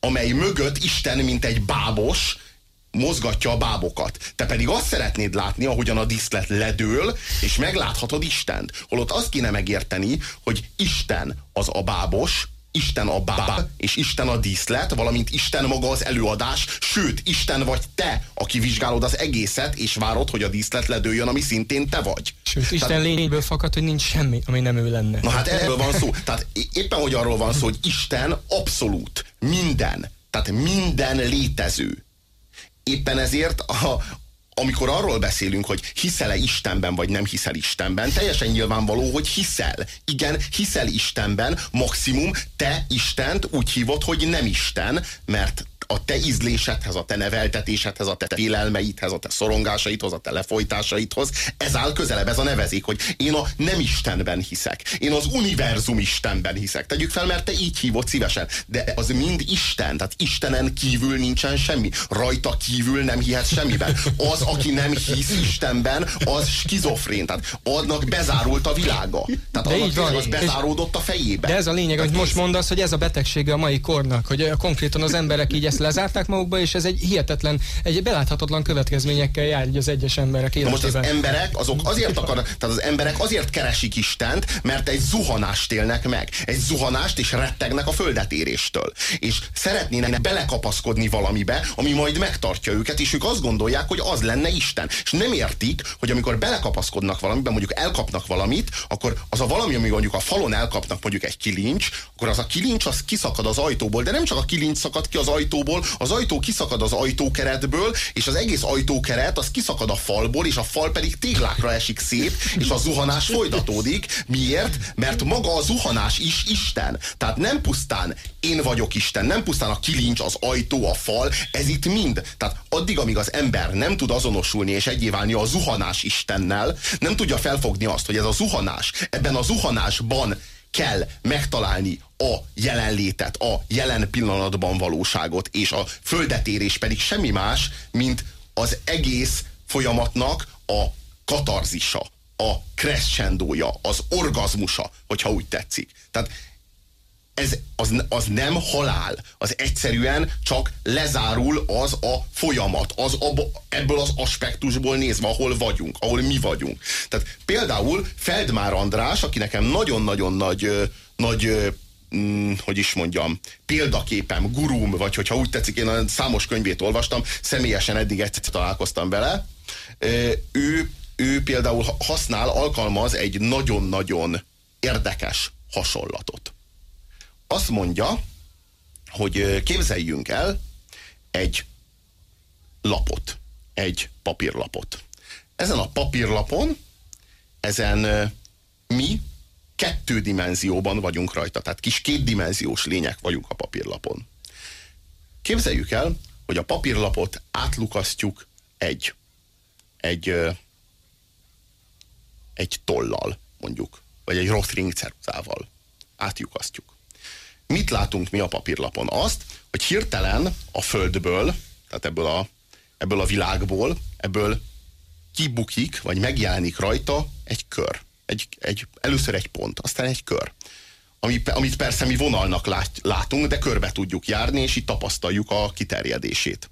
amely mögött Isten, mint egy bábos, mozgatja a bábokat. Te pedig azt szeretnéd látni, ahogyan a diszlet ledől, és megláthatod Istent. Holott azt kéne megérteni, hogy Isten az a bábos, Isten a báb, és Isten a díszlet, valamint Isten maga az előadás, sőt, Isten vagy te, aki vizsgálod az egészet, és várod, hogy a díszlet ledőjön, ami szintén te vagy. Sőt, Tehát, Isten lényéből fakad, hogy nincs semmi, ami nem ő lenne. Na hát erről van szó. Tehát éppen, hogy arról van szó, hogy Isten abszolút, minden, tehát minden létező éppen ezért a, amikor arról beszélünk, hogy hiszel-e Istenben, vagy nem hiszel Istenben, teljesen nyilvánvaló, hogy hiszel. Igen, hiszel Istenben, maximum te Istent úgy hívod, hogy nem Isten, mert a te ízlésedhez, a te neveltetésedhez, a te félelmeidhez, a te szorongásaidhoz, a te lefolytásaidhoz. Ez áll közelebb, ez a nevezék, hogy én a nem Istenben hiszek. Én az univerzum Istenben hiszek. Tegyük fel, mert te így hívod szívesen. De az mind Isten, tehát Istenen kívül nincsen semmi. Rajta kívül nem hihet semmiben. Az, aki nem hisz Istenben, az skizofrén. Tehát adnak bezárult a világa. Tehát De annak van. az bezáródott a fejébe. De ez a lényeg, Tehát amit most mondasz, hogy ez a betegsége a mai kornak, hogy konkrétan az emberek így ezt lezárták magukba, és ez egy hihetetlen, egy beláthatatlan következményekkel jár így az egyes emberek Na most az életében. emberek azok azért akarnak, tehát az emberek azért keresik Istent, mert egy zuhanást élnek meg. Egy zuhanást és rettegnek a földetéréstől. És szeretnének belekapaszkodni valamibe, ami majd megtartja őket, és ők azt gondolják, hogy az lenne Isten. És nem értik, hogy amikor belekapaszkodnak valamiben, mondjuk elkapnak valamit, akkor az a valami, ami mondjuk a falon elkapnak mondjuk egy kilincs, akkor az a kilincs az kiszakad az ajtóból, de nem csak a kilincs szakad ki az ajtóból, az ajtó kiszakad az ajtókeretből, és az egész ajtókeret az kiszakad a falból, és a fal pedig téglákra esik szét, és a zuhanás folytatódik. Miért? Mert maga a zuhanás is Isten. Tehát nem pusztán én vagyok Isten, nem pusztán a kilincs, az ajtó, a fal, ez itt mind. Tehát addig, amíg az ember nem tud azonosulni és egyé válni a zuhanás Istennel, nem tudja felfogni azt, hogy ez a zuhanás, ebben a zuhanásban kell megtalálni a jelenlétet, a jelen pillanatban valóságot, és a földetérés pedig semmi más, mint az egész folyamatnak a katarzisa, a crescendója, az orgazmusa, hogyha úgy tetszik. Tehát ez, az, az nem halál, az egyszerűen csak lezárul az a folyamat, az abba, ebből az aspektusból nézve, ahol vagyunk, ahol mi vagyunk. Tehát például Feldmár András, aki nekem nagyon-nagyon nagy, nagy mm, hogy is mondjam, példaképem, gurúm, vagy hogyha úgy tetszik, én számos könyvét olvastam, személyesen eddig egyszer találkoztam vele, ő, ő például használ, alkalmaz egy nagyon-nagyon érdekes hasonlatot azt mondja, hogy képzeljünk el egy lapot, egy papírlapot. Ezen a papírlapon, ezen mi kettő dimenzióban vagyunk rajta, tehát kis kétdimenziós lények vagyunk a papírlapon. Képzeljük el, hogy a papírlapot átlukasztjuk egy, egy, egy tollal, mondjuk, vagy egy rotring ceruzával. Átjukasztjuk mit látunk mi a papírlapon? Azt, hogy hirtelen a földből, tehát ebből a, ebből a világból, ebből kibukik, vagy megjelenik rajta egy kör. Egy, egy, először egy pont, aztán egy kör. Ami, amit persze mi vonalnak lát, látunk, de körbe tudjuk járni, és itt tapasztaljuk a kiterjedését.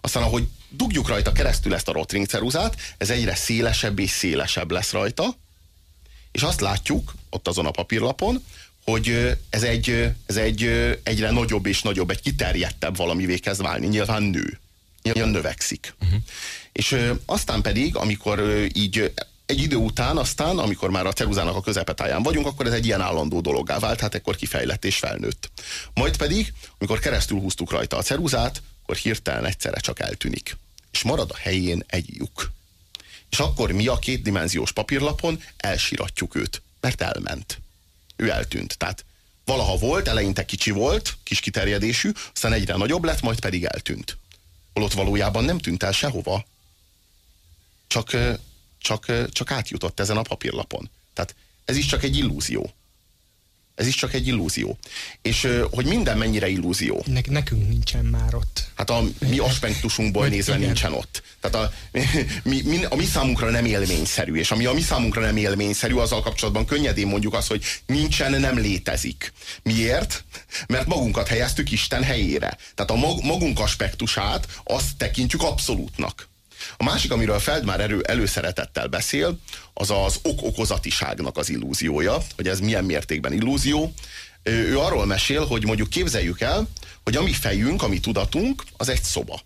Aztán, ahogy dugjuk rajta keresztül ezt a rotring ceruzát, ez egyre szélesebb és szélesebb lesz rajta, és azt látjuk ott azon a papírlapon, hogy ez egy, ez egy egyre nagyobb és nagyobb, egy kiterjedtebb valamivé kezd válni. Nyilván nő. Nyilván növekszik. Uh-huh. És aztán pedig, amikor így egy idő után, aztán, amikor már a ceruzának a közepetáján vagyunk, akkor ez egy ilyen állandó dologgá vált, hát ekkor kifejlett és felnőtt. Majd pedig, amikor keresztül húztuk rajta a ceruzát, akkor hirtelen egyszerre csak eltűnik. És marad a helyén egy lyuk. És akkor mi a kétdimenziós papírlapon elsiratjuk őt, mert elment ő eltűnt. Tehát valaha volt, eleinte kicsi volt, kis kiterjedésű, aztán egyre nagyobb lett, majd pedig eltűnt. Holott valójában nem tűnt el sehova. Csak, csak, csak átjutott ezen a papírlapon. Tehát ez is csak egy illúzió. Ez is csak egy illúzió. És hogy minden mennyire illúzió. Ne, nekünk nincsen már ott. Hát a mi aspektusunkból nézve Igen. nincsen ott. Tehát a mi, mi, a mi számunkra nem élményszerű, és ami a mi számunkra nem élményszerű, azzal kapcsolatban könnyedén mondjuk azt, hogy nincsen, nem létezik. Miért? Mert magunkat helyeztük Isten helyére. Tehát a mag, magunk aspektusát azt tekintjük abszolútnak. A másik, amiről Feldmár erő, előszeretettel beszél, az az ok-okozatiságnak az illúziója, hogy ez milyen mértékben illúzió. Ő, arról mesél, hogy mondjuk képzeljük el, hogy a mi fejünk, a mi tudatunk, az egy szoba.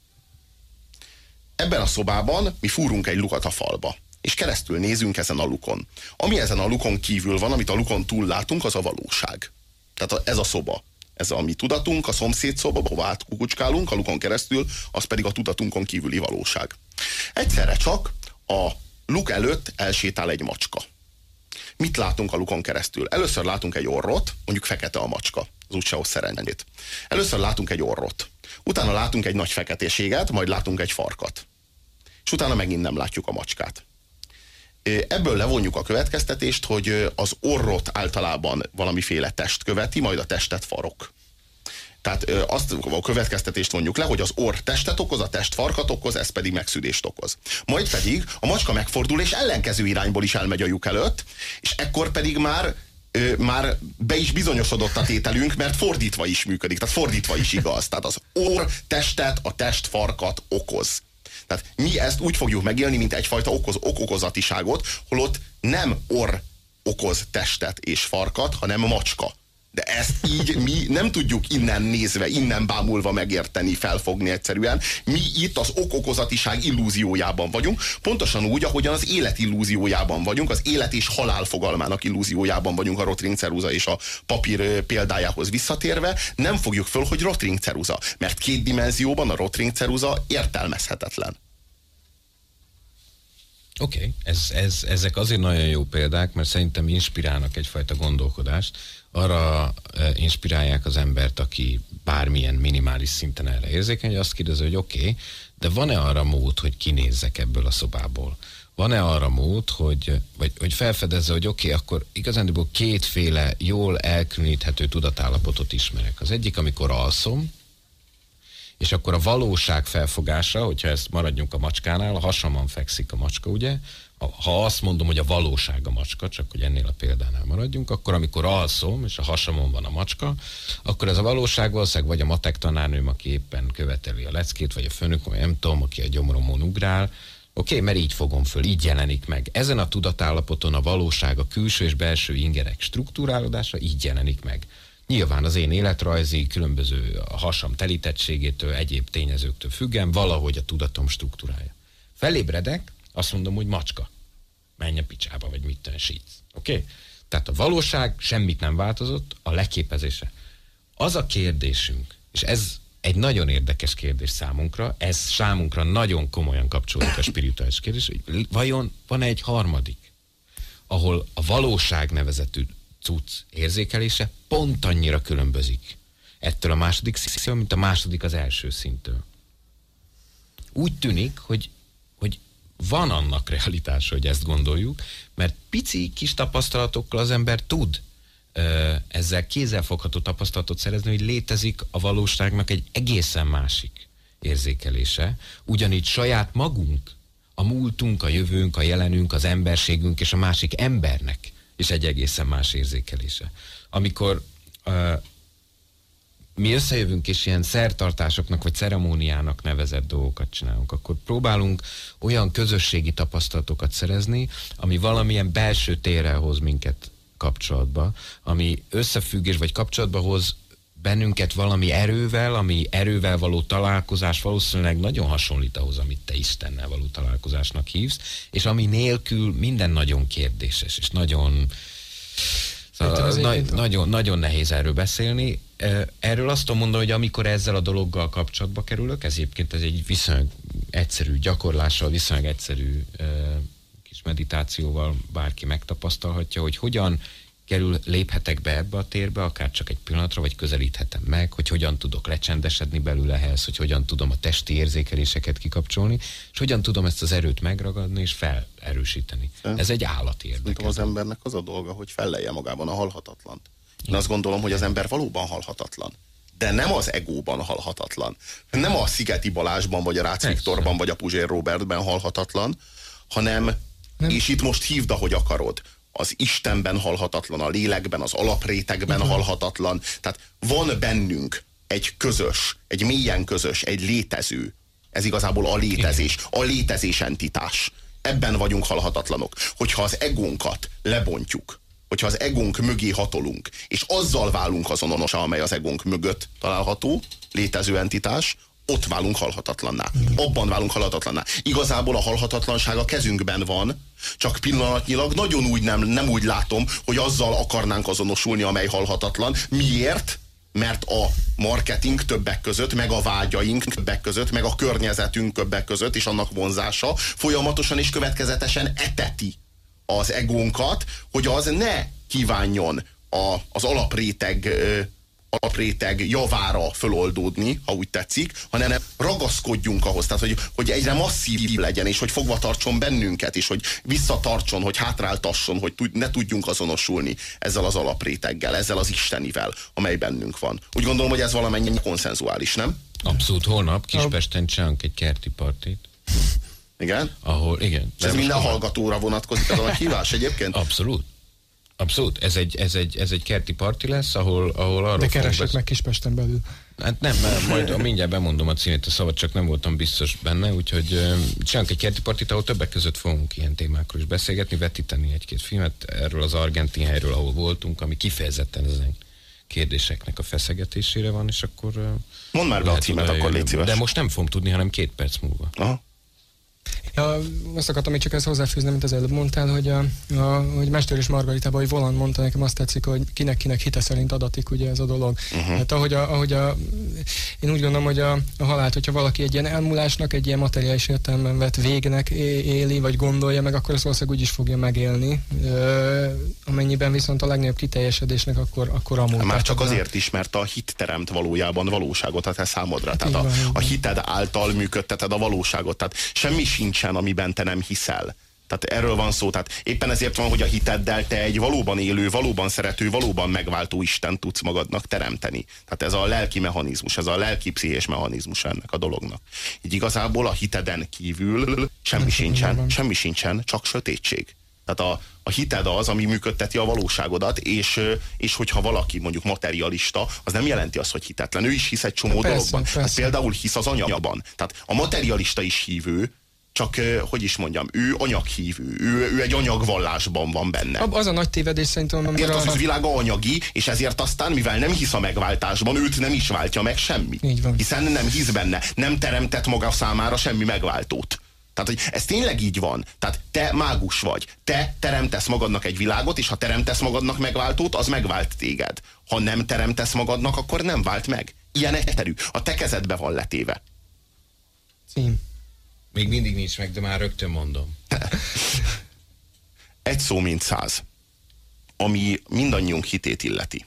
Ebben a szobában mi fúrunk egy lukat a falba, és keresztül nézünk ezen a lukon. Ami ezen a lukon kívül van, amit a lukon túl látunk, az a valóság. Tehát ez a szoba. Ez a mi tudatunk, a szomszéd szoba, ahova átkukucskálunk a lukon keresztül, az pedig a tudatunkon kívüli valóság. Egyszerre csak a luk előtt elsétál egy macska. Mit látunk a lukon keresztül? Először látunk egy orrot, mondjuk fekete a macska, az úgyse hoz szerencsét. Először látunk egy orrot. Utána látunk egy nagy feketéséget, majd látunk egy farkat. És utána megint nem látjuk a macskát. Ebből levonjuk a következtetést, hogy az orrot általában valamiféle test követi, majd a testet farok. Tehát azt a következtetést vonjuk le, hogy az orr testet okoz, a test farkat okoz, ez pedig megszűdést okoz. Majd pedig a macska megfordul, és ellenkező irányból is elmegy a lyuk előtt, és ekkor pedig már már be is bizonyosodott a tételünk, mert fordítva is működik, tehát fordítva is igaz. Tehát az orr testet, a test farkat okoz. Tehát mi ezt úgy fogjuk megélni, mint egyfajta okoz, okokozatiságot, holott nem orr okoz testet és farkat, hanem macska. De ezt így mi nem tudjuk innen nézve, innen bámulva megérteni, felfogni egyszerűen. Mi itt az okokozatiság illúziójában vagyunk, pontosan úgy, ahogyan az élet illúziójában vagyunk, az élet és halál fogalmának illúziójában vagyunk a Rotring ceruza és a papír példájához visszatérve, nem fogjuk föl, hogy Rotring ceruza, mert két dimenzióban a Rotring ceruza értelmezhetetlen. Oké, okay. ez, ez, ezek azért nagyon jó példák, mert szerintem inspirálnak egyfajta gondolkodást. Arra e, inspirálják az embert, aki bármilyen minimális szinten erre érzékeny, hogy azt kérdezi, hogy oké, okay, de van-e arra mód, hogy kinézzek ebből a szobából? Van-e arra mód, hogy, vagy, hogy felfedezze, hogy oké, okay, akkor igazándiból kétféle jól elkülöníthető tudatállapotot ismerek. Az egyik, amikor alszom, és akkor a valóság felfogása, hogyha ezt maradjunk a macskánál, a hasamon fekszik a macska, ugye? Ha azt mondom, hogy a valóság a macska, csak hogy ennél a példánál maradjunk, akkor amikor alszom, és a hasamon van a macska, akkor ez a valóság valószínűleg vagy a matek tanárnőm, aki éppen követeli a leckét, vagy a főnök, vagy nem tudom, aki a gyomromon ugrál, Oké, okay, mert így fogom föl, így jelenik meg. Ezen a tudatállapoton a valóság, a külső és belső ingerek struktúrálódása így jelenik meg. Nyilván az én életrajzi, különböző hasam telítettségétől, egyéb tényezőktől függen, valahogy a tudatom struktúrája. Felébredek, azt mondom, hogy macska. Menj a picsába, vagy mit tensítsz. Oké? Okay? Tehát a valóság semmit nem változott, a leképezése. Az a kérdésünk, és ez egy nagyon érdekes kérdés számunkra, ez számunkra nagyon komolyan kapcsolódik a spirituális kérdés, hogy vajon van egy harmadik, ahol a valóság nevezetű cucc érzékelése pont annyira különbözik ettől a második szintől, mint a második az első szintől. Úgy tűnik, hogy van annak realitása, hogy ezt gondoljuk, mert pici kis tapasztalatokkal az ember tud ezzel kézzelfogható tapasztalatot szerezni, hogy létezik a valóságnak egy egészen másik érzékelése, ugyanígy saját magunk, a múltunk, a jövőnk, a jelenünk, az emberségünk és a másik embernek és egy egészen más érzékelése. Amikor mi összejövünk és ilyen szertartásoknak vagy ceremóniának nevezett dolgokat csinálunk, akkor próbálunk olyan közösségi tapasztalatokat szerezni, ami valamilyen belső térrel hoz minket kapcsolatba, ami összefüggés vagy kapcsolatba hoz bennünket valami erővel, ami erővel való találkozás valószínűleg nagyon hasonlít ahhoz, amit te Istennel való találkozásnak hívsz, és ami nélkül minden nagyon kérdéses, és nagyon Szóval na, nagyon, nagyon nehéz erről beszélni. Erről azt tudom mondani, hogy amikor ezzel a dologgal kapcsolatba kerülök, ez egyébként ez egy viszonylag egyszerű gyakorlással, viszonylag egyszerű kis meditációval bárki megtapasztalhatja, hogy hogyan kerül, léphetek be ebbe a térbe, akár csak egy pillanatra, vagy közelíthetem meg, hogy hogyan tudok lecsendesedni belőle ehhez, hogy hogyan tudom a testi érzékeléseket kikapcsolni, és hogyan tudom ezt az erőt megragadni és felerősíteni. Ez egy állati érdeke. az embernek az a dolga, hogy fellelje magában a halhatatlant. Én azt gondolom, hogy az ember valóban halhatatlan de nem az egóban halhatatlan. Nem a Szigeti Balázsban, vagy a Rácz Viktorban, vagy a Puzsér Robertben halhatatlan, hanem, nem. és itt most hívd, ahogy akarod, az Istenben halhatatlan, a lélekben, az alaprétegben halhatatlan. Tehát van bennünk egy közös, egy mélyen közös, egy létező. Ez igazából a létezés, a létezés entitás. Ebben vagyunk halhatatlanok. Hogyha az egónkat lebontjuk, hogyha az egónk mögé hatolunk, és azzal válunk azonos, amely az egónk mögött található, létező entitás, ott válunk halhatatlanná. Abban válunk halhatatlanná. Igazából a halhatatlanság a kezünkben van, csak pillanatnyilag nagyon úgy nem, nem úgy látom, hogy azzal akarnánk azonosulni, amely halhatatlan. Miért? Mert a marketing többek között, meg a vágyaink többek között, meg a környezetünk többek között, és annak vonzása folyamatosan és következetesen eteti az egónkat, hogy az ne kívánjon a, az alapréteg alapréteg javára föloldódni, ha úgy tetszik, hanem ragaszkodjunk ahhoz, tehát hogy, hogy egyre masszív legyen, és hogy fogva tartson bennünket, és hogy visszatartson, hogy hátráltasson, hogy ne tudjunk azonosulni ezzel az alapréteggel, ezzel az Istenivel, amely bennünk van. Úgy gondolom, hogy ez valamennyi konszenzuális, nem? Abszolút, holnap Kispesten csinálunk egy kerti partit. Igen? Ahol, igen. ez minden hallgatóra vonatkozik ez a hívás egyébként? Abszolút. Abszolút, ez egy, ez egy, ez egy kerti parti lesz, ahol, ahol arról De keresek besz... meg Kispesten belül. Hát nem, mert majd mindjárt bemondom a címét a szavat, csak nem voltam biztos benne, úgyhogy csinálunk egy kerti partit, ahol többek között fogunk ilyen témákról is beszélgetni, vetíteni egy-két filmet erről az argentin helyről, ahol voltunk, ami kifejezetten ezen kérdéseknek a feszegetésére van, és akkor... Mondd már be a címet, akkor légy szíves. De most nem fogom tudni, hanem két perc múlva. Aha. Ja, azt akartam még csak ezt hozzáfűzni, mint az előbb mondtál, hogy, a, a, hogy Mester és Margaritában, hogy Volan mondta nekem azt tetszik, hogy kinek-kinek hite szerint adatik ugye ez a dolog. Uh-huh. Hát ahogy a, ahogy a, én úgy gondolom, hogy a, a halált, hogyha valaki egy ilyen elmúlásnak, egy ilyen materiális értelemben vett végnek éli, vagy gondolja meg, akkor azt valószínűleg úgy is fogja megélni. Ö, amennyiben viszont a legnagyobb kiteljesedésnek, akkor, akkor amúgy. Már csak azért is, mert a hit teremt valójában valóságot a te számodra. Tehát a, a hited által működteted a valóságot. Tehát semmi sincsen, amiben te nem hiszel. Tehát erről van szó, tehát éppen ezért van, hogy a hiteddel te egy valóban élő, valóban szerető, valóban megváltó Isten tudsz magadnak teremteni. Tehát ez a lelki mechanizmus, ez a lelki pszichés mechanizmus ennek a dolognak. Így igazából a hiteden kívül semmi sincsen, semmi sincsen, csak sötétség. Tehát a, a hited az, ami működteti a valóságodat, és, és hogyha valaki mondjuk materialista, az nem jelenti azt, hogy hitetlen. Ő is hisz egy csomó persze, dologban. Persze. Hát például hisz az anyagban. Tehát a materialista is hívő, csak, hogy is mondjam, ő anyaghívő, ő, ő egy anyagvallásban van benne. Az a nagy tévedés szerintem, amire... az, az világa anyagi, és ezért aztán, mivel nem hisz a megváltásban, őt nem is váltja meg semmi. Így van. Hiszen nem hisz benne, nem teremtett maga számára semmi megváltót. Tehát, hogy ez tényleg így van. Tehát te mágus vagy. Te teremtesz magadnak egy világot, és ha teremtesz magadnak megváltót, az megvált téged. Ha nem teremtesz magadnak, akkor nem vált meg. Ilyen egyszerű. A te kezedbe van letéve. Cím. Még mindig nincs meg, de már rögtön mondom. Egy szó, mint száz. Ami mindannyiunk hitét illeti.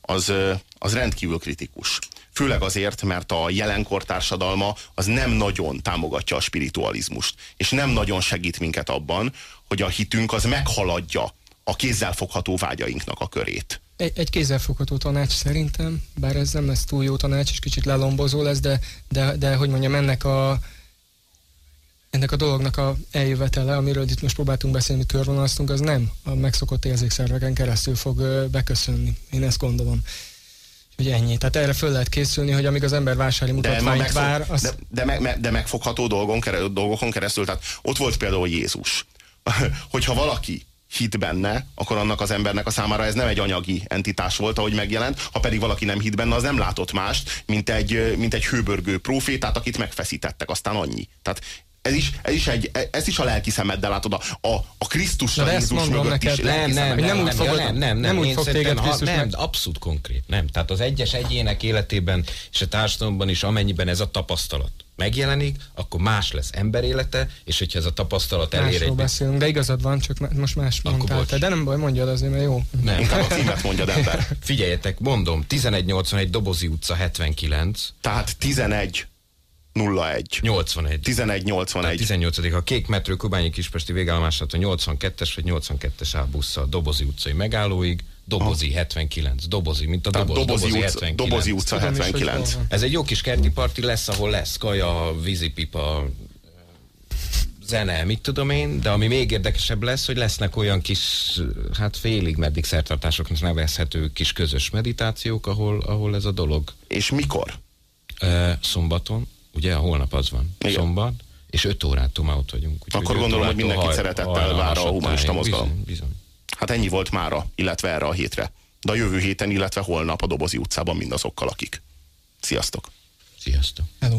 Az, az rendkívül kritikus. Főleg azért, mert a jelenkor társadalma az nem nagyon támogatja a spiritualizmust, és nem nagyon segít minket abban, hogy a hitünk az meghaladja a kézzelfogható vágyainknak a körét. Egy, egy kézzelfogható tanács szerintem, bár ez nem lesz túl jó tanács, és kicsit lelombozó lesz, de, de, de hogy mondjam, ennek a, ennek a dolognak a eljövetele, amiről itt most próbáltunk beszélni, körvonalaztunk, az nem a megszokott érzékszerveken keresztül fog beköszönni. Én ezt gondolom. Hogy ennyi. Tehát erre föl lehet készülni, hogy amíg az ember vásári mutatványt de vár... Az... De, de, meg, de megfogható dolgon, dolgokon keresztül, tehát ott volt például Jézus. Hogyha valaki hit benne, akkor annak az embernek a számára ez nem egy anyagi entitás volt, ahogy megjelent, ha pedig valaki nem hit benne, az nem látott mást, mint egy, mint egy hőbörgő profétát, akit megfeszítettek, aztán annyi. Tehát ez is, ez is, egy, ez is a lelki szemeddel látod, a, a, a Krisztus a Jézus mögött neked, is. Nem, nem, nem, nem, úgy fogod, nem, nem, nem, nem úgy fog téged ha, nem, abszolút konkrét, nem. Tehát az egyes egyének életében és a társadalomban is, amennyiben ez a tapasztalat megjelenik, akkor más lesz ember élete, és hogyha ez a tapasztalat elér Másról egy... beszélünk, de igazad van, csak most más mondtál. Te, de nem baj, mondjad azért, mert jó. Nem. Inkább a címet mondjad ember. Figyeljetek, mondom, 1181 Dobozi utca 79. Tehát 11 01. 81. 11 81. 18. A Kék metró Kubányi Kispesti végállomásától 82-es vagy 82-es ábusszal Dobozi utcai megállóig, Dobozi Aha. 79, Dobozi, mint a doboz, Dobozi, Dobozi, utca, 79. Dobozi utca 79. Ez egy jó kis kerti parti lesz, ahol lesz kaja, vízipipa, zene, mit tudom én, de ami még érdekesebb lesz, hogy lesznek olyan kis, hát félig meddig szertartásoknak nevezhető kis közös meditációk, ahol, ahol ez a dolog. És mikor? E, szombaton, ugye, holnap az van, Igen. szombat, és 5 órától már ott vagyunk. Úgy, Akkor gondolom, hogy mindenkit haj, szeretettel vár a humanista mozgalom. Bizony, bizony. Hát ennyi volt mára, illetve erre a hétre. De a jövő héten, illetve holnap a Dobozi utcában mindazokkal, akik. Sziasztok! Sziasztok! Hello!